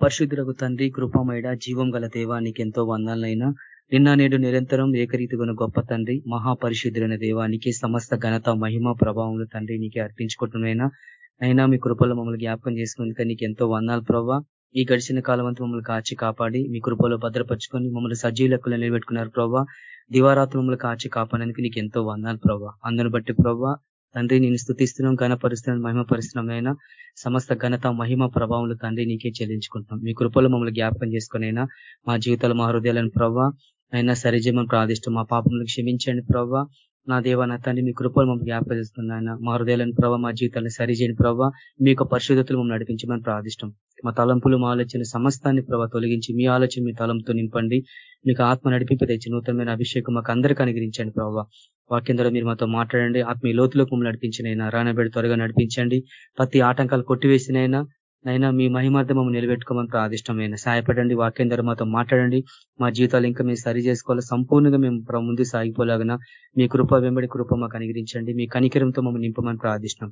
పరిశుద్ధులకు తండ్రి కృపమైడ జీవం గల దేవానికి ఎంతో వందాలైనా నిన్న నేడు నిరంతరం ఏకరీతిగున గొప్ప తండ్రి మహాపరిశుద్ధులైన దేవానికి సమస్త ఘనత మహిమ ప్రభావంలో తండ్రి నీకే అర్పించుకుంటున్నైనా అయినా మీ కృపలో మమ్మల్ని జ్ఞాపకం చేసుకునేందుకు నీకు ఎంతో వందాలు ప్రభావ ఈ గడిచిన కాలం అంతా మమ్మల్ని కాచి కాపాడి మీ కృపలో భద్రపరుచుకొని మమ్మల్ని సజీవ లెక్కలు నిలబెట్టుకున్నారు ప్రభావ దివారాత్రి మమ్మల్ని కాచి కాపాడడానికి నీకు ఎంతో వందాలు ప్రభావ అందును బట్టి ప్రభావ తండ్రి నేను స్థుతిస్తున్నాం ఘనపరుస్తున్నాం మహిమ పరిశ్రమైనా సమస్త ఘనత మహిమ ప్రభావంలో తండ్రి నీకే చెల్లించుకుంటున్నాం. మీ కృపలో మమ్మల్ని జ్ఞాపకం చేసుకునైనా మా జీవితాలు మా హృదయాలను ప్రవ్వా. అయినా సరిజీవనం ప్రార్థిష్టం మా పాపములను క్షమించండి ప్రవ్వా. నా దేవ నా తండ్రి మీ కృపలు మమ్మల్ని జ్ఞాపకం చేస్తున్నాయన మా హృదయాలను ప్రభావ మా జీవితాలను సరిచేయని ప్రవ్వా. మీ యొక్క పరిశుద్ధతలు మమ్మల్ని నడిపించమని ప్రార్థిష్టం మా తలంపులు మా ఆలోచన సమస్తాన్ని ప్రభావ తొలగించి మీ ఆలోచన మీ తలంతో నింపండి. మీకు ఆత్మ నడిపింపు తెచ్చి నూతనమైన అభిషేకం మాకు అందరికీ అనుగ్రహించండి ప్రభావ వాక్యం ద్వారా మీరు మాతో మాట్లాడండి. ఆత్మీయ లోతులకు మమ్మల్ని నడిపించినైనా రానబెడి త్వరగా నడిపించండి. ప్రతి ఆటంకాలు కొట్టివేసినైనా నైనా మీ మహిమార్థమం మమ్మల్ని నిలబెట్టుకోమని ప్రాదిష్టమైన. సహాయపడండి. వాక్యం ద్వారా మాతో మాట్లాడండి. మా జీవితాలు ఇంకా మేము సరి చేసుకోవాలి? సంపూర్ణంగా మేము ముందు సాగిపోలాగన మీ కృప వెంబడి కృప మాకు అనుగ్రహించండి. మీ కనికరంతో మమ్మల్ని నింపమని ప్రార్థిష్టం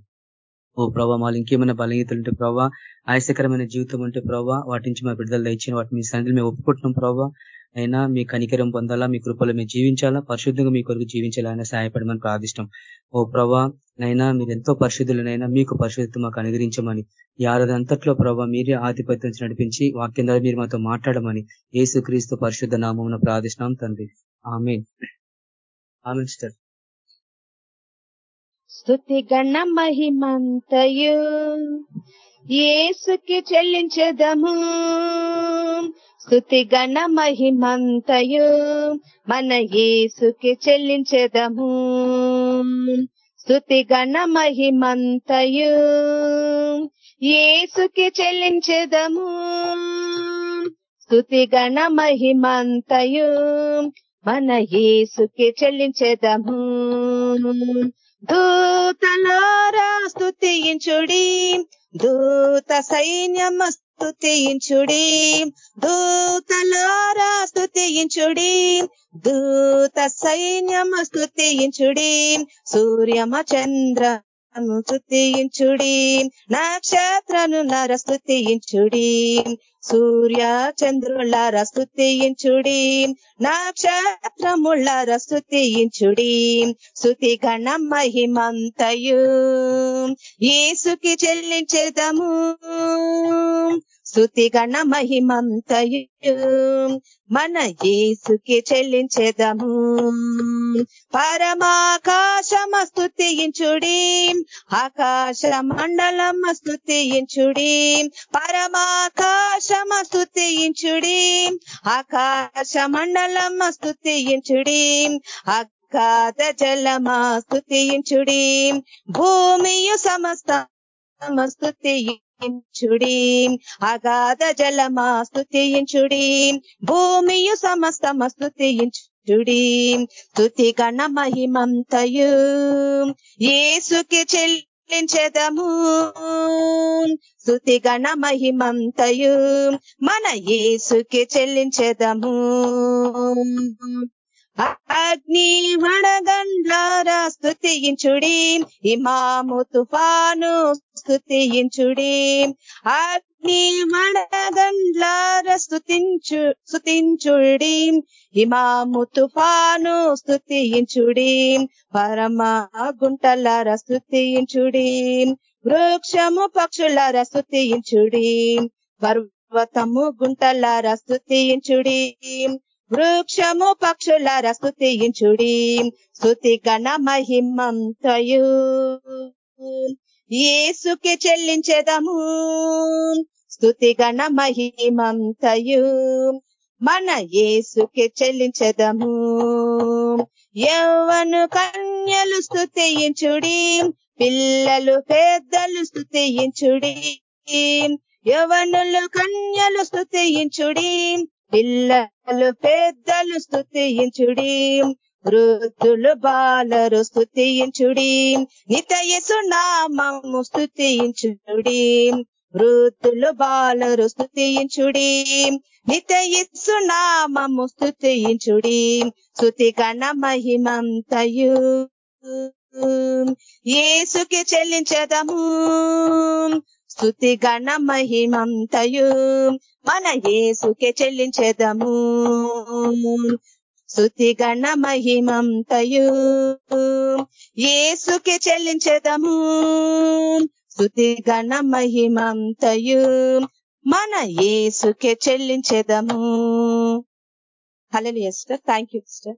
ఓ ప్రభావ మాలు ఇంకేమైనా బలహీతలు ఉంటే ప్రభావ ఆయాసకరమైన జీవితం ఉంటే ప్రభావ వాటి నుంచి మా బిడ్డలు ఇచ్చిన వాటి మీ సన్నిధిలో మేము ఒప్పుకుంటున్నాం ప్రభావ అయినా మీ కనికరం పొందాలా మీ కృపలో మేము జీవించాలా పరిశుద్ధంగా మీ కొరకు జీవించాలైనా సహాయపడమని ప్రార్థిష్టం. ఓ ప్రభా నైనా మీరు ఎంతో పరిశుద్ధులనైనా మీకు పరిశుద్ధత మాకు అనుగ్రహించమని ఈ అంతట్లో ప్రభావ మీరే ఆధిపత్యం నడిపించి వాక్యం ద్వారా మీరు మాతో మాట్లాడమని ఏసు క్రీస్తు పరిశుద్ధ నామం ప్రార్థిష్టం తండ్రి. ఆమె ఆమె సార్ స్థుతిగణ మహిమంతయు. ఏసుకి చెల్లించదము. స్థుతిగణ మహిమంతయు. మన ఏసుకి చెల్లించదము. స్థుతిగణ మహిమంతయు. ఏసుకి చెల్లించదము. స్థుతిగణ మహిమంతయు. మన ఏసుకి చెల్లించదము. దూతలారా స్థుతించుడి దూత సైన్యమ స్థుతించుడి దూతలారా స్థుతించుడి దూత సైన్యమ స్థుతించుడి సూర్యమ చంద్ర నామము స్థుతించుడి నక్షత్రను నర సూర్య చంద్రులార స్థుతించుడి నక్షత్రములార స్థుతించుడి స్థుతి గణ మహిమంతయు. ఏసుకి చెల్లించేదము. స్థుతి మహిమంతయు. మన ఏసుకి చెల్లించెదము. పరమాకాశమ స్థుతించుడి. ఆకాశ మండలమ స్థుతించుడి. పరమాకాశమ స్థుతించుడి. ఆకాశ మండలమ స్థుతించుడి. అగాధ జలమా స్థుతించుడి. భూమియు సమస్త చుడి అగాధ జలమా స్థుతించుడి. భూమియు సమస్తమ స్థుతించుడి. స్థుతి గణ మహిమంతయు. ఏసుకి చెల్లించదము. స్థుతి గణ మహిమంతయు. మన ఏసుకి చెల్లించదము. అగ్ని వడగండ్లారా స్థుతించుడి. ఇమాము తుఫాను స్థుతించుడే? అగ్ని వడగండ్లార స్థుతించు స్థుతించుడి? హిమాము తుఫాను స్థుతించుడి? పరమ గుంటలార స్థుతించుడి? వృక్షము పక్షులార స్థుతించుడి? పర్వతము గుంటలార స్థుతించుడి? వృక్షము పక్షులార స్థుతించుడి? స్థుతి గణ మహిమంతయు ఏసుకి చెల్లించేదము. స్థుతి గణ మహిమంతయు మన ఏసుకి చెల్లించదము. యవను కన్యలు స్థుతించుడి పిల్లలు పెద్దలు స్థుతించుడి యవనులు కన్యలు స్థుతించుడి పిల్లలు పెద్దలు స్థుతించుడి వృద్ధులు బాలరు స్థుతించుడి నితయసు నామము స్థుతించుడి వృద్ధులు బాలరు స్థుతించుడి నితయసు నామము స్థుతించుడి స్థుతి గణ మహిమంతయు. ఏసుకి చెల్లించదము. స్థుతి గణ మహిమంతయు. మన యేసుకే చెల్లించేదము. స్థుతి గణ మహిమంతయు ఏసుకి చెల్లించేదము. స్థుతి గణ మహిమంతయు మన ఏసుకే చెల్లించేదము. Hello sister. Thank you sister.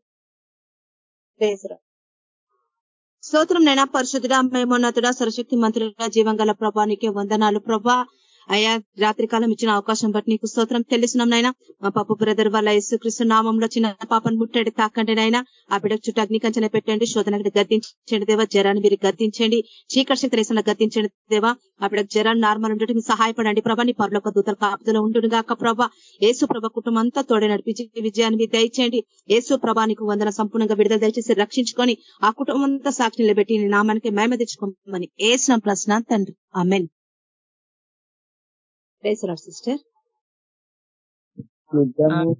స్తోత్రం నైనా పరిశుద్ధుడా మేమోన్నతుడా సరశక్తి మంత్రుడా జీవం గల ప్రభానికి వందనాలు. ప్రభా అయ్యా రాత్రికాలం ఇచ్చిన అవకాశం బట్టి నీకు స్తోత్రం తెలుసున్నాం నాయన. మా పాప బ్రదర్ వాళ్ళ యేసుక్రీస్తు నామంలో చిన్న పాపను ముట్టడి తాకండి నాయన. ఆ బిడ్డకు చుట్టూ అగ్ని కంచెన పెట్టండి శోధనకి గద్దించండి దేవా. జ్వరాన్ని మీరు గద్దించండి చీకటి శక్తి రేసంలో గద్దించండి దేవా. ఆ బిడ్డకు జ్వరాన్ని నార్మల్ ఉండటం సహాయపడండి ప్రభా. నీ పరులోక దూతల కాపుదలో ఉండును గాక ప్రభా. యేసు ప్రభ కుటుంబం అంతా తోడే నడిపించి విజయాన్ని మీరు దయచేయండి. యేసు ప్రభానికి వందన సంపూర్ణంగా విడుదల దయచేసి రక్షించుకొని ఆ కుటుంబం అంతా సాక్షి నిలబెట్టి నామానికి మేమ తెచ్చుకోమని వేసిన ప్రశ్న తండ్రి. ఆమెన్. ప్రేసరాడు సిస్టర్ యుద్ధము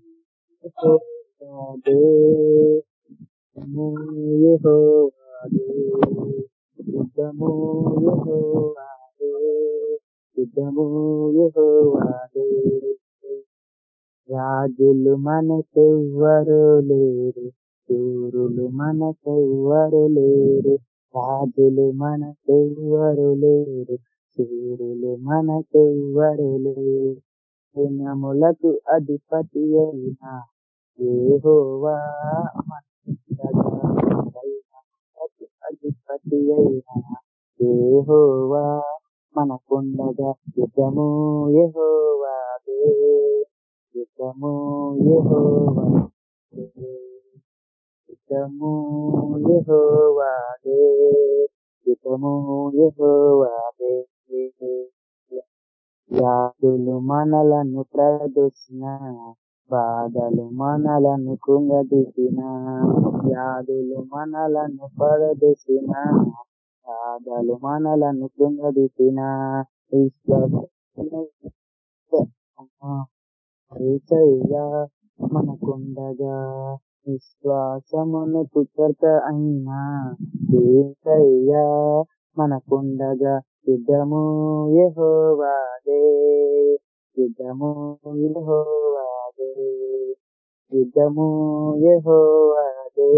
యెహోవాదే. యుద్ధము యెహోవాదే. రాజులు మనకెవ్వరు లేరు సూరులు మనకెవ్వరు లేరు రాజులు మనకెవ్వరు లేరు సూరులు మనకెవ్వరు లేరు దినములకు అధిపతి అయిన ఏహోవా మనకు అధిపతి అయిన ఏహోవా మనకుండగా యుద్ధము యెహోవాదే యుద్ధము యెహోవాదే యుద్ధము యెహోవాదే యుద్ధము యెహోవాదే వ్యాధులు మనలను ప్రదర్శన బాధలు మనలను కుంగదీసిన వ్యాధులు మనలను ప్రదర్శన బాధలు మనలను కుంగదీసిన ఈశ్వరయ్యా మనకుండగా విశ్వాసమును పుచ్చత అయినా ఏసయ్యా మనకుండగా యుద్ధము యహోవాదే యుద్ధము యెహోవాదే యుద్ధము యహోవాదే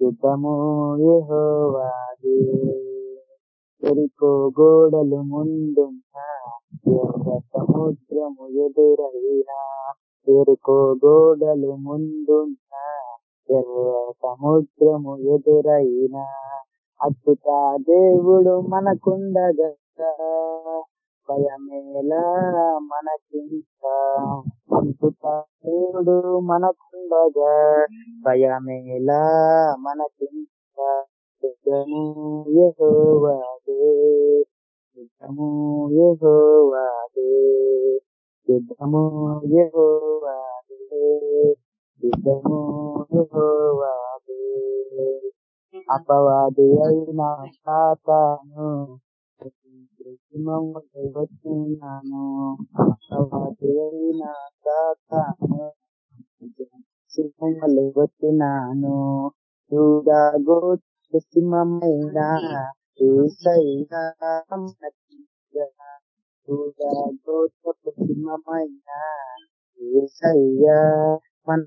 యుద్ధము యెహోవాదే. ఎరికో గోడలు ముందున్న ఎర్ర సముద్రము ఎదురైనా ఎరుకో గోడలు ముందున్న ఎర్ర సముద్రము ఎదురైనా అద్భుత దేవుడు మనకుండగా. భయమేలా మనకింత. అద్భుత దేవుడు మనకుండగా. భయమేలా మనకింత. యుద్ధము యుద్ధము యహోవాదే. యుద్ధము యహోవాదే. యుద్ధము యహోవాదే. අපවාදයයි නාස්තාතනු ප්‍රතිමං දෙවතුනානෝ අපවාදයයි නාස්තාතනු සිතංගල දෙවතුනානෝ දුදා ගොත් ප්‍රතිමං මෙන්දා ඒසයිගා සම්පතිය දුදා ගොත් ප්‍රතිමං මෙන්දා ඒසයියා මන්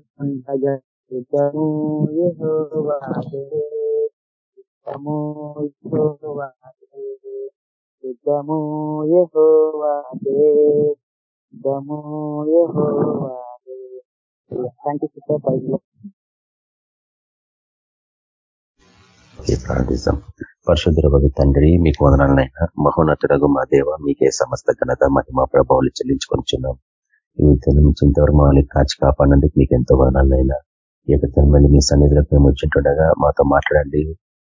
యుద్ధము యెహోవాదే యుద్ధము యెహోవాదే యుద్ధము యెహోవాదే థ్యాంక్ యూ సిస్టర్ ప్రార్థిస్తాం. తండ్రి మీకు వదనాలనైనా. మహోన్నతుడగు మా దేవ మీకే సమస్త ఘనత మహిమ ప్రభావాలు చెల్లించుకొనిచున్నాం ఈ ఉద్యమం నుంచి ఇంతవరకు మమ్మల్ని కాచి కాపాడినందుకు మీకు ఎంతో వదనాలనైనా ఏక మళ్ళీ మీ సన్నిధిలో మేము వచ్చింటుండగా మాతో మాట్లాడండి.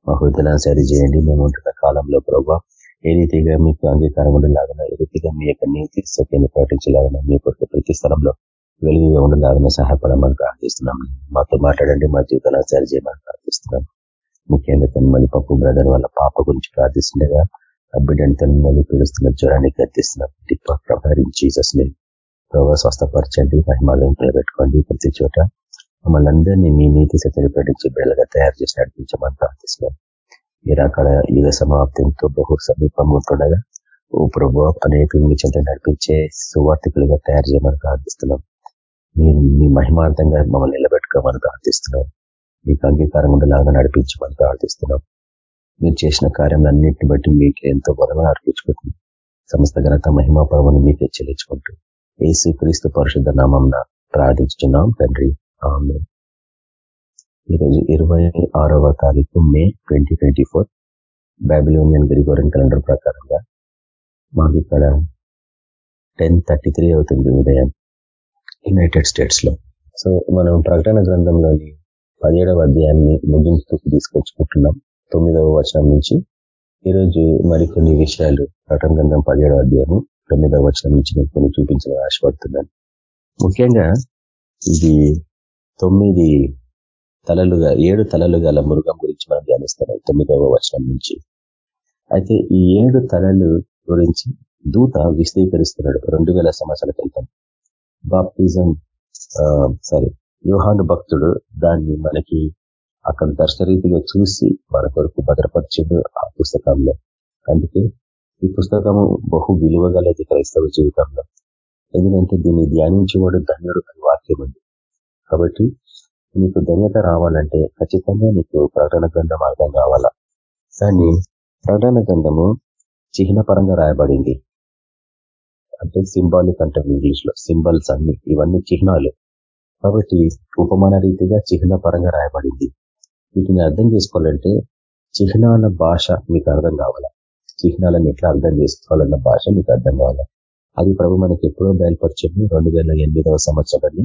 మా హృదయాలను సరి చేయండి. మేము ఉంటున్న కాలంలో ప్రభావ ఏ రీతిగా మీకు అంగీకారం ఉండేలాగా ఏ రీతిగా మీ యొక్క నీతి సత్యాన్ని ప్రకటించేలాగా మీ కొరకు ప్రతి స్థలంలో వెలుగుగా ఉండేలాగా సహాయపడమని ప్రార్థిస్తున్నాం. మాతో మాట్లాడండి మా జీవితాలను సరి చేయమని ప్రార్థిస్తున్నాం. ముఖ్యంగా తను మళ్ళీ పప్పు బ్రదర్ వాళ్ళ పాప గురించి ప్రార్థిస్తుండగా ఆ బిడ్డని తను మళ్ళీ పీడిస్తున్న జ్వరాన్ని గర్తిస్తున్నాం టిప్ప ప్రభావించి జీసస్ ప్రభావ స్వస్థపరచండి మహిమాలను నిలబెట్టుకోండి ప్రతి చోట. మమ్మల్ని అందరినీ మీ నీతి సత్యని ప్రకటించి బిడ్డలుగా తయారు చేసి నడిపించమని ప్రార్థిస్తున్నాం. మీరు అక్కడ యుగ సమాప్తితో బహు సమీపం ఓ ప్రభు అనేక మీ చెంత నడిపించే సువార్థికులుగా తయారు చేయమని ప్రార్థిస్తున్నాం. మీరు మీ మహిమార్థంగా మమ్మల్ని నిలబెట్టుకోమని ప్రార్థిస్తున్నాం. మీకు అంగీకారం ఉండేలాగా నడిపించమని ప్రార్థిస్తున్నాం. మీరు చేసిన కార్యాలన్నింటిని బట్టి మీకు ఎంతో బలంగా అర్పించుకుంటుంది సమస్త ఘనత మహిమా పర్వని మీకే చెల్లించుకుంటూ ఏసు క్రీస్తు పరిశుద్ధ నామం ప్రార్థించుతున్నాం తండ్రి. ఆమె ఈరోజు ఇరవై ఆరవ తారీఖు May twenty twenty four. Babylonian Gregorian calendar ప్రకారంగా మాకు ఇక్కడ టెన్ థర్టీ త్రీ అవుతుంది ఉదయం యునైటెడ్ స్టేట్స్లో సో మనం ప్రకటన గ్రంథంలోని పదిహేడవ అధ్యాయాన్ని ముగింపుకి తీసుకొచ్చుకుంటున్నాం. తొమ్మిదవ వచనం నుంచి. ఈరోజు మరికొన్ని విషయాలు ప్రకటన గ్రంథం పదిహేడవ అధ్యాయము తొమ్మిదవ వచనం నుంచి నేను కొన్ని చూపించడం ఆశపడుతున్నాను. ముఖ్యంగా ఇది తొమ్మిది తలలుగా ఏడు తలలు గల మృగం గురించి మనం ధ్యానిస్తున్నాం తొమ్మిదవ వచనం నుంచి. అయితే ఈ ఏడు తలలు గురించి దూత విశదీకరిస్తున్నాడు రెండు వేల సంవత్సరాల క్రితం. బాప్తిజం సారీ యోహాను భక్తుడు దాన్ని మనకి అక్కడ దర్శరీతిగా చూసి మన కొరకు భద్రపరిచిండు ఆ పుస్తకంలో. అందుకే ఈ పుస్తకము బహు విలువగలది క్రైస్తవ జీవితంలో. ఎందుకంటే దీన్ని ధ్యానించేవాడు ధన్యుడు అని వాక్యం ఉంది. కాబట్టి నీకు ధన్యత రావాలంటే ఖచ్చితంగా నీకు ప్రకటన గ్రంథం అర్థం కావాలా? కానీ ప్రకటన గ్రంథము చిహ్న రాయబడింది. అంటే సింబాలిక్ అంటాం ఇంగ్లీష్లో సింబల్స్ అన్ని ఇవన్నీ చిహ్నాలు. కాబట్టి ఉపమాన రీతిగా చిహ్నపరంగా రాయబడింది. వీటిని అర్థం చేసుకోవాలంటే చిహ్నాల భాష మీకు అర్థం కావాలా? చిహ్నాలను ఎట్లా అర్థం చేసుకోవాలన్న భాష మీకు అర్థం కావాలా? అది ప్రభు మనకి ఎప్పుడో బయలుపరిచింది రెండు వేల ఎనిమిదవ సంవత్సరాన్ని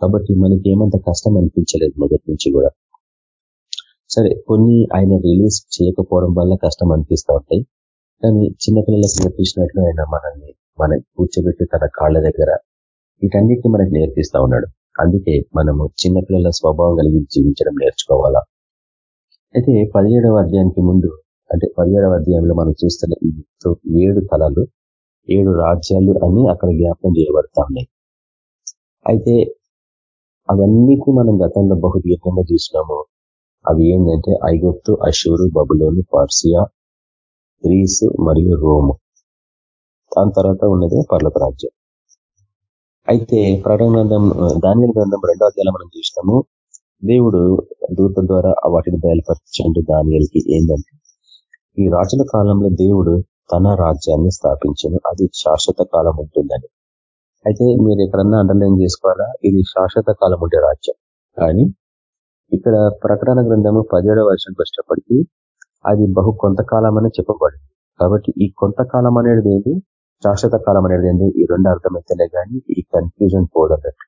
కాబట్టి మనకి ఏమంత కష్టం అనిపించలేదు మొదటి నుంచి కూడా. సరే కొన్ని ఆయన రిలీజ్ చేయకపోవడం వల్ల కష్టం అనిపిస్తూ ఉంటాయి. కానీ చిన్నపిల్లలకు నేర్పించినట్లు ఆయన మనల్ని మన కూర్చోబెట్టి తన కాళ్ళ దగ్గర వీటన్నిటిని మనకు నేర్పిస్తా ఉన్నాడు. అందుకే మనము చిన్నపిల్లల స్వభావం కలిగి జీవించడం నేర్చుకోవాలా? అయితే పదిహేడవ అధ్యాయానికి ముందు అంటే పదిహేడవ అధ్యాయంలో మనం చూస్తున్న ఈ ఏడు కళలు ఏడు రాజ్యాలు అని అక్కడ జ్ఞాపకం చేయబడతా ఉన్నాయి. అయితే అవన్నిటిని మనం గతంలో బహుదీర్ఘంగా చూసినాము. అవి ఏంటంటే ఐగుప్తు అషూరు బబులోను పార్సియా గ్రీసు మరియు రోము. దాని తర్వాత ఉన్నదే పర్లక రాజ్యం. అయితే ప్రకటన గ్రంథం ధాన్యాల గ్రంథం రెండో అధ్యాయంలో మనం చూసినాము. దేవుడు దూత ద్వారా వాటిని బయలుపరచండి దానియలకి ఏంటంటే ఈ రాజుల కాలంలో దేవుడు తన రాజ్యాన్ని స్థాపించను అది శాశ్వత కాలం ఉంటుందని. అయితే మీరు ఎక్కడన్నా అండర్లైన్ చేసుకోవాలా? ఇది శాశ్వత కాలం ఉండే రాజ్యం. కానీ ఇక్కడ ప్రకటన గ్రంథము పదిహేడవ వర్షానికి వచ్చేటప్పటికీ అది బహు కొంతకాలం అని చెప్పబడింది. కాబట్టి ఈ కొంతకాలం అనేది ఏంటి శాశ్వత కాలం అనేది ఏంటి ఈ రెండు అర్థమైతేనే కానీ ఈ కన్ఫ్యూజన్ పోదన్నట్టు.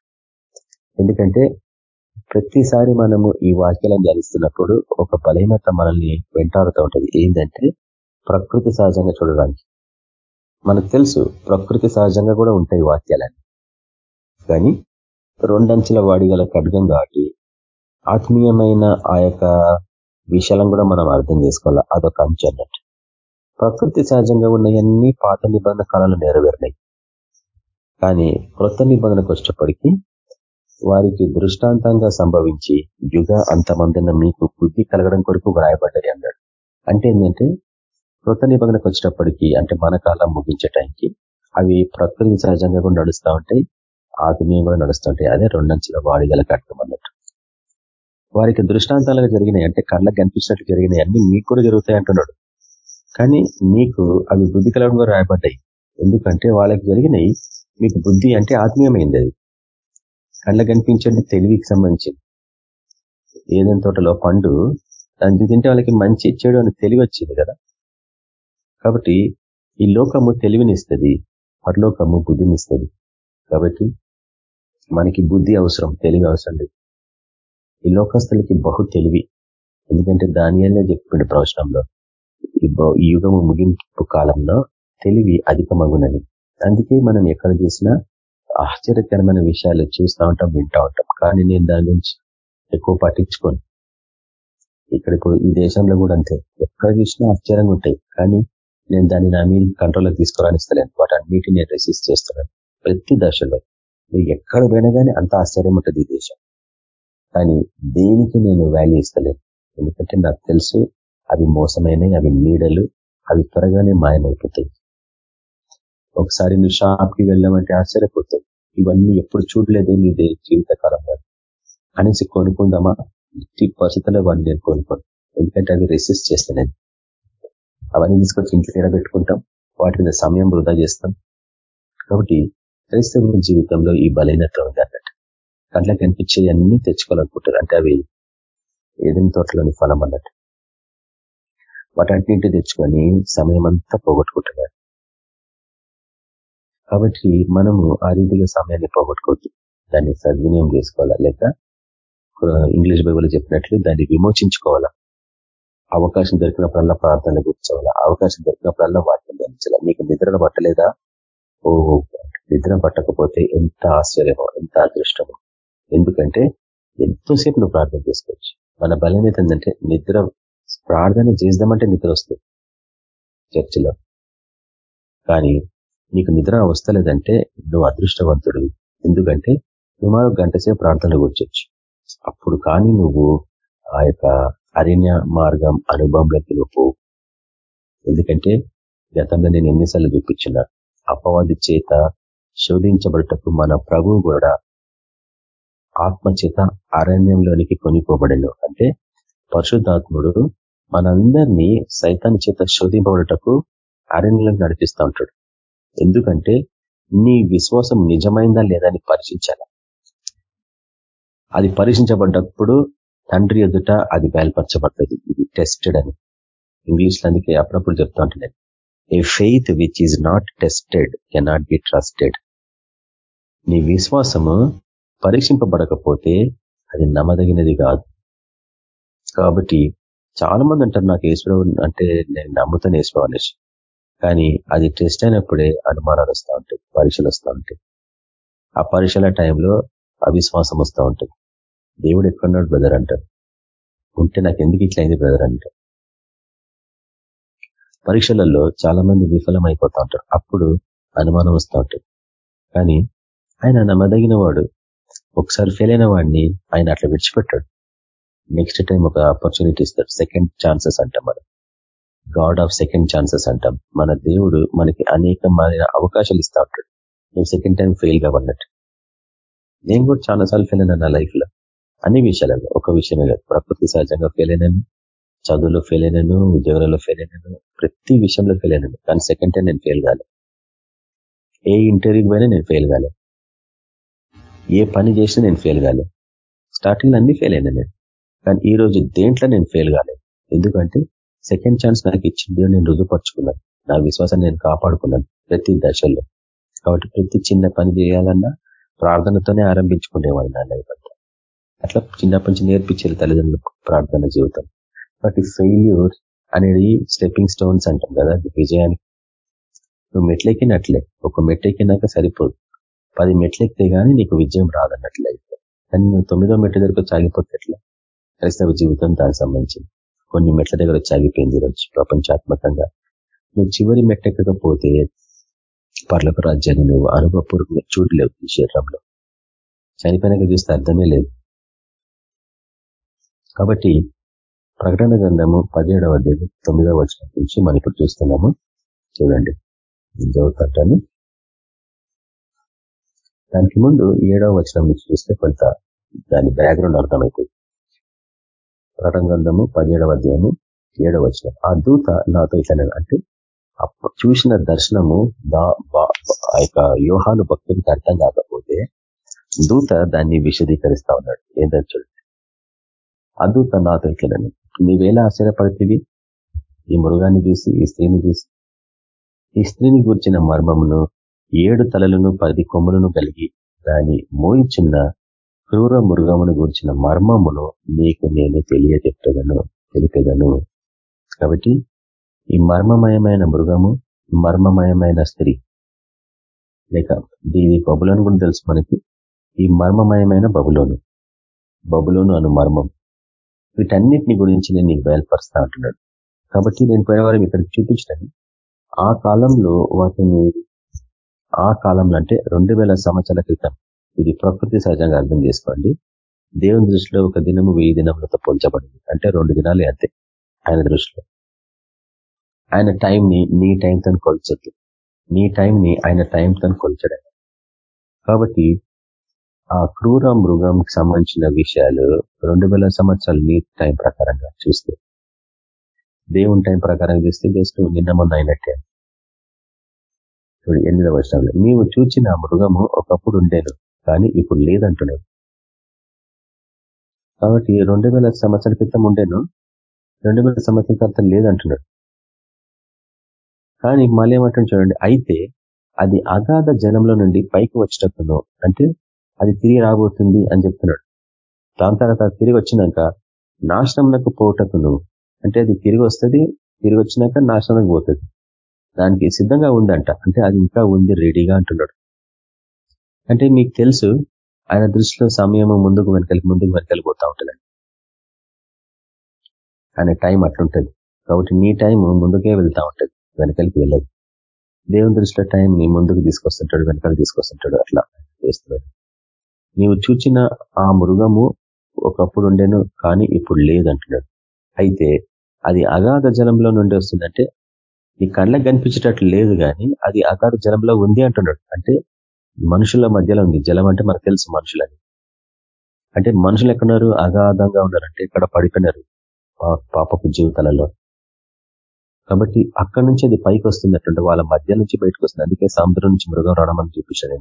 ఎందుకంటే ప్రతిసారి మనము ఈ వాక్యాలను ధ్యానిస్తున్నప్పుడు ఒక బలహీనత మనల్ని వెంటాడుతూ ఉంటుంది. ఏంటంటే ప్రకృతి సహజంగా చూడడానికి. మనకు తెలుసు ప్రకృతి సహజంగా కూడా ఉంటాయి వాక్యాలని కానీ రెండంచెల వాడిగల ఖడ్గం కాబట్టి ఆత్మీయమైన ఆ యొక్క విషయాలను కూడా మనం అర్థం చేసుకోవాలి? అదొక అంచు అన్నట్టు. ప్రకృతి సహజంగా ఉన్నవన్నీ పాత నిబంధన కాలంలో నెరవేరినాయి. కానీ కొత్త నిబంధనకు వచ్చేటప్పటికీ వారికి దృష్టాంతంగా సంభవించి యుగ అంతమందిన మీకు బుద్ధి కలగడం కొరకు వ్రాయబడ్డది అన్నాడు. అంటే ఏంటంటే కృత నిబంధనకు వచ్చినప్పటికీ అంటే మన కాలం ముగించే టైంకి అవి ప్రకృతి సహజంగా కూడా నడుస్తూ ఉంటాయి. ఆత్మీయం కూడా నడుస్తుంటాయి అదే రెండంచుల వాడిగల కట్టడం అన్నట్టు. వారికి దృష్టాంతాలుగా జరిగినాయి. అంటే కళ్ళకు కనిపించినట్టు జరిగినాయి. అన్ని మీకు కూడా జరుగుతాయి అంటున్నాడు. కానీ మీకు అవి బుద్ధి కలవడం కూడా రాయబడ్డాయి. ఎందుకంటే వాళ్ళకి జరిగినాయి. మీకు బుద్ధి అంటే ఆత్మీయమైంది అది. కళ్ళ కనిపించండి తెలివికి సంబంధించింది ఏదైనా తోటలో పండు దాన్ని తింటే వాళ్ళకి మంచి చెడు అని తెలివి వచ్చింది కదా. కాబట్టి ఈ లోకము తెలివినిస్తుంది పరలోకము బుద్ధినిస్తుంది. కాబట్టి మనకి బుద్ధి అవసరం తెలివి అవసరం లేదు. ఈ లోకస్తులకి బహు తెలివి. ఎందుకంటే దానియల్లే చెప్పిండు ప్రవచనంలో ఈ యుగము ముగింపు కాలంలో తెలివి అధికమగునని అందుకే మనం ఎక్కడ చూసినా ఆశ్చర్యకరమైన విషయాలు చూస్తూ ఉంటాం వింటూ ఉంటాం. కానీ నేను దాని గురించి ఎక్కువ పట్టించుకోను. ఇక్కడ ఈ దేశంలో కూడా అంతే. ఎక్కడ చూసినా ఆశ్చర్యంగా ఉంటాయి. కానీ నేను దాన్ని నా మీద కంట్రోల్లోకి తీసుకురానిస్తలేను. వాటి అన్నిటిని నేను రెసిస్ట్ చేస్తున్నాను. ప్రతి దశలో. నువ్వు ఎక్కడ పోయినా కానీ అంత ఆశ్చర్యం ఉంటుంది ఈ దేశం. కానీ దేనికి నేను వాల్యూ ఇస్తలేను? ఎందుకంటే నాకు తెలుసు అవి మోసమైనవి అవి నీడలు అవి త్వరగానే మాయమైపోతాయి. ఒకసారి నువ్వు షాప్కి వెళ్ళామంటే ఆశ్చర్యపోతావు. ఇవన్నీ ఎప్పుడు చూడలేదే నీ జీవిత కాలంలో అనేసి కొనుక్కుందామా? ఇట్టి పరిస్థితుల్లో వాడిని నేను కొనుక్కోను. ఎందుకంటే అవి రెసిస్ట్ చేస్తాను అవన్నీ తీసుకొచ్చి ఇంట్లో పెట్టుకుంటాం వాటి మీద సమయం వృధా చేస్తాం. కాబట్టి క్రైస్తవ జీవితంలో ఈ బలహీనత ఉంది అన్నట్టు. కంట్లోకి కనిపించే అన్ని తెచ్చుకోవాలనుకుంటారు. అంటే అవి ఏదైనా తోటలోని ఫలం అన్నట్టు. వాటన్నింటి తెచ్చుకొని సమయం అంతా పోగొట్టుకుంటున్నారు. కాబట్టి మనము ఆ రీతిగా సమయాన్ని పోగొట్టుకోవద్దు దాన్ని సద్వినియోగం చేసుకోవాలా? లేక ఇంగ్లీష్ బైబుల్ చెప్పినట్లు దాన్ని విమోచించుకోవాలా? అవకాశం దొరికినప్పుడల్లా ప్రార్థనలు కూర్చోవాలా? అవకాశం దొరికినప్పుడల్లా వాటిని ధ్యానించాలా? నీకు నిద్ర పట్టలేదా? ఓ నిద్ర పట్టకపోతే ఎంత ఆశ్చర్యమో ఎంత అదృష్టమో. ఎందుకంటే ఎంతోసేపు నువ్వు ప్రార్థన చేసుకోవచ్చు. మన బలం ఏంటంటే నిద్ర ప్రార్థన చేద్దామంటే నిద్ర వస్తుంది చర్చిలో. కానీ నీకు నిద్ర వస్తలేదంటే నువ్వు అదృష్టవంతుడు. ఎందుకంటే సుమారు గంట సేపు ప్రార్థనలు కూర్చోచ్చు అప్పుడు కానీ నువ్వు ఆ యొక్క అరణ్య మార్గం అనుభవంలోకి నువ్వు ఎందుకంటే గతంలో నేను ఎన్నిసార్లు చూపించిన అపవాది చేత శోధించబడటకు మన ప్రభువు కూడా ఆత్మ చేత అరణ్యంలోనికి కొనిపోబడను. అంటే పరిశుద్ధాత్ముడు మనందరినీ సైతాన్ని చేత శోధింపబడటకు అరణ్యంలోకి నడిపిస్తూ ఉంటాడు. ఎందుకంటే నీ విశ్వాసం నిజమైందా లేదా అని పరీక్షించాల. అది పరీక్షించబడ్డప్పుడు తండ్రి ఎదుట అది బయలుపరచబడుతుంది ఇది టెస్టెడ్ అని ఇంగ్లీష్లో అందుకే అప్పుడప్పుడు చెప్తా ఉంటున్నాను a faith which is not tested cannot be trusted నీ విశ్వాసము పరీక్షింపబడకపోతే అది నమ్మదగినది కాదు. కాబట్టి చాలా మంది అంటారు నాకు ఈశ్వరావు అంటే నేను నమ్ముతాను ఈశ్వరావు అనేసి. కానీ అది టెస్ట్ అయినప్పుడే అనుమానాలు వస్తూ ఉంటాయి పరీక్షలు వస్తూ ఉంటాయి. ఆ పరీక్షల టైంలో అవిశ్వాసం వస్తూ ఉంటుంది. దేవుడు ఎక్కడున్నాడు బ్రదర్ అంటారు ఉంటే నాకు ఎందుకు ఇట్లయింది బ్రదర్ అంటారు పరీక్షలలో చాలా మంది విఫలం ఉంటారు. అప్పుడు అనుమానం వస్తూ ఉంటుంది. కానీ ఆయన నమ్మదగిన వాడు ఒకసారి ఫెయిల్ అయిన వాడిని ఆయన అట్లా విడిచిపెట్టాడు. నెక్స్ట్ టైం ఒక ఆపర్చునిటీ ఇస్తాడు. సెకండ్ ఛాన్సెస్ అంటాం మనం. గాడ్ ఆఫ్ సెకండ్ ఛాన్సెస్ అంటాం. మన దేవుడు మనకి అనేకమైన అవకాశాలు ఇస్తా ఉంటాడు. నువ్వు సెకండ్ టైం ఫెయిల్ కావన్నట్టు. నేను కూడా చాలాసార్లు ఫెయిల్ అయినా నా లైఫ్లో. అన్ని విషయాలలో ఒక విషయమే కాదు. ప్రకృతి సహజంగా ఫెయిల్ అయినాను చదువులో ఫెయిల్ అయినాను ఉద్యోగాలలో ఫెయిల్ అయినాను ప్రతి విషయంలో ఫెయిల్ అయినాను. కానీ సెకండ్ టైం నేను ఫెయిల్ కాలే. ఏ ఇంటర్వ్యూకి పోయినా నేను ఫెయిల్ కాలే. ఏ పని చేసినా నేను ఫెయిల్ కాలే. స్టార్టింగ్లో అన్ని ఫెయిల్ అయినా నేను. కానీ ఈ రోజు దేంట్లో నేను ఫెయిల్ కాలేదు ఎందుకంటే సెకండ్ ఛాన్స్ నాకు ఇచ్చింది నేను రుజుపరుచుకున్నాను నా విశ్వాసాన్ని నేను కాపాడుకున్నాను ప్రతి దశల్లో. కాబట్టి ప్రతి చిన్న పని చేయాలన్నా ప్రార్థనతోనే ఆరంభించుకునేవాడు నా లైఫ్ అట్లా చిన్నప్పటి నుంచి నేర్పించారు తల్లిదండ్రులకు ప్రార్థన జీవితం. కాబట్టి ఫెయిల్యూర్ అనేది స్టెప్పింగ్ స్టోన్స్ అంటాం కదా విజయానికి. నువ్వు మెట్లెక్కినట్లే ఒక మెట్లెక్కినాక సరిపోదు. పది మెట్లెక్కితే కానీ నీకు విజయం రాదన్నట్లే. కానీ నువ్వు తొమ్మిదో మెట్ల దగ్గర చాగిపోతే ఎట్లా? క్రైస్తవ జీవితం దానికి సంబంధించింది. కొన్ని మెట్ల దగ్గర చాగిపోయింది ఈరోజు ప్రపంచాత్మకంగా. నువ్వు చివరి మెట్టెక్కకపోతే పర్లకు రాజ్యాన్ని నువ్వు అనుభవపూర్వకంగా చూడలేవు ఈ శరీరంలో. చనిపోయినాక చూస్తే అర్థమే లేదు. కాబట్టి ప్రకటన గ్రంథము పదిహేడవ అధ్యాయం తొమ్మిదవ వచ్చిన నుంచి మనం ఇప్పుడు చూస్తున్నాము. చూడండి. చదువుతాను దానికి ముందు ఏడవ వచనం నుంచి చూస్తే కొంత దాని బ్యాక్గ్రౌండ్ అర్థమవుతుంది ప్రకటన గ్రంథము పదిహేడవ అధ్యాయము ఏడవ వచనం. ఆ దూత నాతో ఇట్లా అంటే చూసిన దర్శనము ఆ యొక్క వ్యూహాను భక్తుడికి అర్థం కాకపోతే దూత దాన్ని విశదీకరిస్తా ఉన్నాడు. ఏంటని చూడండి. అదు దూత నాతో నీవేలా ఆశ్చర్యపడుతుంది ఈ మృగాన్ని చూసి ఈ స్త్రీని చూసి. ఈ స్త్రీని గూర్చిన మర్మమును ఏడు తలలను పది కొమ్ములను కలిగి దాని మోయించిన క్రూర మృగమును గురించిన మర్మమును నీకు నేను తెలియజెప్పదను తెలిపేదను. కాబట్టి ఈ మర్మమయమైన మృగము మర్మమయమైన స్త్రీ. లేక దీని బబులోను కూడా తెలుసు మనకి. ఈ మర్మమయమైన బబులోను. బబులోను అను మర్మం. వీటన్నిటిని గురించి నేను నీకు బయలుపరుస్తా అంటున్నాడు. కాబట్టి నేను పోయినవారం ఇక్కడికి చూపించాను ఆ కాలంలో వాటిని ఆ కాలంలో అంటే రెండు సంవత్సరాల క్రితం. ఇది ప్రకృతి సహజంగా అర్థం చేసుకోండి. దేవుని దృష్టిలో ఒక దినము వెయ్యి దినములతో పోల్చబడింది. అంటే రెండు దినాలే అంతే. ఆయన దృష్టిలో. ఆయన టైంని నీ టైంతో కొల్చొద్దు. నీ టైంని ఆయన టైంతో కొలిచడం. కాబట్టి ఆ క్రూర మృగంకి సంబంధించిన విషయాలు రెండు వేల సంవత్సరాలు నీ టైం ప్రకారంగా చూస్తే. దేవుని టైం ప్రకారం చూస్తే జస్ట్ నిన్న మొన్న అయినట్టే. చూడు ఎనిమిదవ వర్షంలో నీవు చూచిన మృగము ఒకప్పుడు ఉండేను కానీ ఇప్పుడు లేదంటున్నాడు. కాబట్టి రెండు వేల సంవత్సరాల క్రితం ఉండేను రెండు వేల సంవత్సరాల తర్వాత లేదంటున్నాడు. కానీ మళ్ళీ ఏమంటుంది చూడండి అయితే అది అగాధ జలంలో నుండి పైకి వచ్చినట్టును అంటే అది తిరిగి రాబోతుంది అని చెప్తున్నాడు. దాని తర్వాత తిరిగి వచ్చినాక నాశనంకు పోటకును అంటే అది తిరిగి వస్తుంది తిరిగి వచ్చినాక నాశనంకి పోతుంది. దానికి సిద్ధంగా ఉందంట అంటే అది ఇంకా ఉంది రెడీగా అంటున్నాడు. అంటే మీకు తెలుసు ఆయన దృష్టిలో సమయం ముందుకు వెనకలి ముందుకు వెనకలి పోతూ ఉంటుందండి ఆయన టైం అట్లుంటుంది. కాబట్టి నీ టైం ముందుకే వెళ్తా ఉంటుంది వెనకలికి వెళ్ళదు. దేవుని దృష్టిలో టైం నీ ముందుకు తీసుకొస్తుంటాడు వెనకాల తీసుకొస్తుంటాడు అట్లా చేస్తున్నాడు. నీవు చూచిన ఆ మృగము ఒకప్పుడు ఉండేను కానీ ఇప్పుడు లేదంటున్నాడు. అయితే అది అగాధ జలంలో నుండి వస్తుందంటే నీ కళ్ళకు కనిపించేటట్లు లేదు కానీ అది అగాధ జలంలో ఉంది అంటున్నాడు. అంటే మనుషుల మధ్యలో ఉంది. జలం అంటే మనకు తెలుసు మనుషులని. అంటే మనుషులు ఎక్కడున్నారు? అగాధంగా ఉన్నారంటే ఇక్కడ పడిపోయినారు పాపపు జీవితాలలో. కాబట్టి అక్కడి నుంచి అది పైకి వస్తున్నట్టుంటే వాళ్ళ మధ్య నుంచి బయటకు వస్తుంది. అందుకే సముద్రం నుంచి మృగం రావడం అని చూపించాను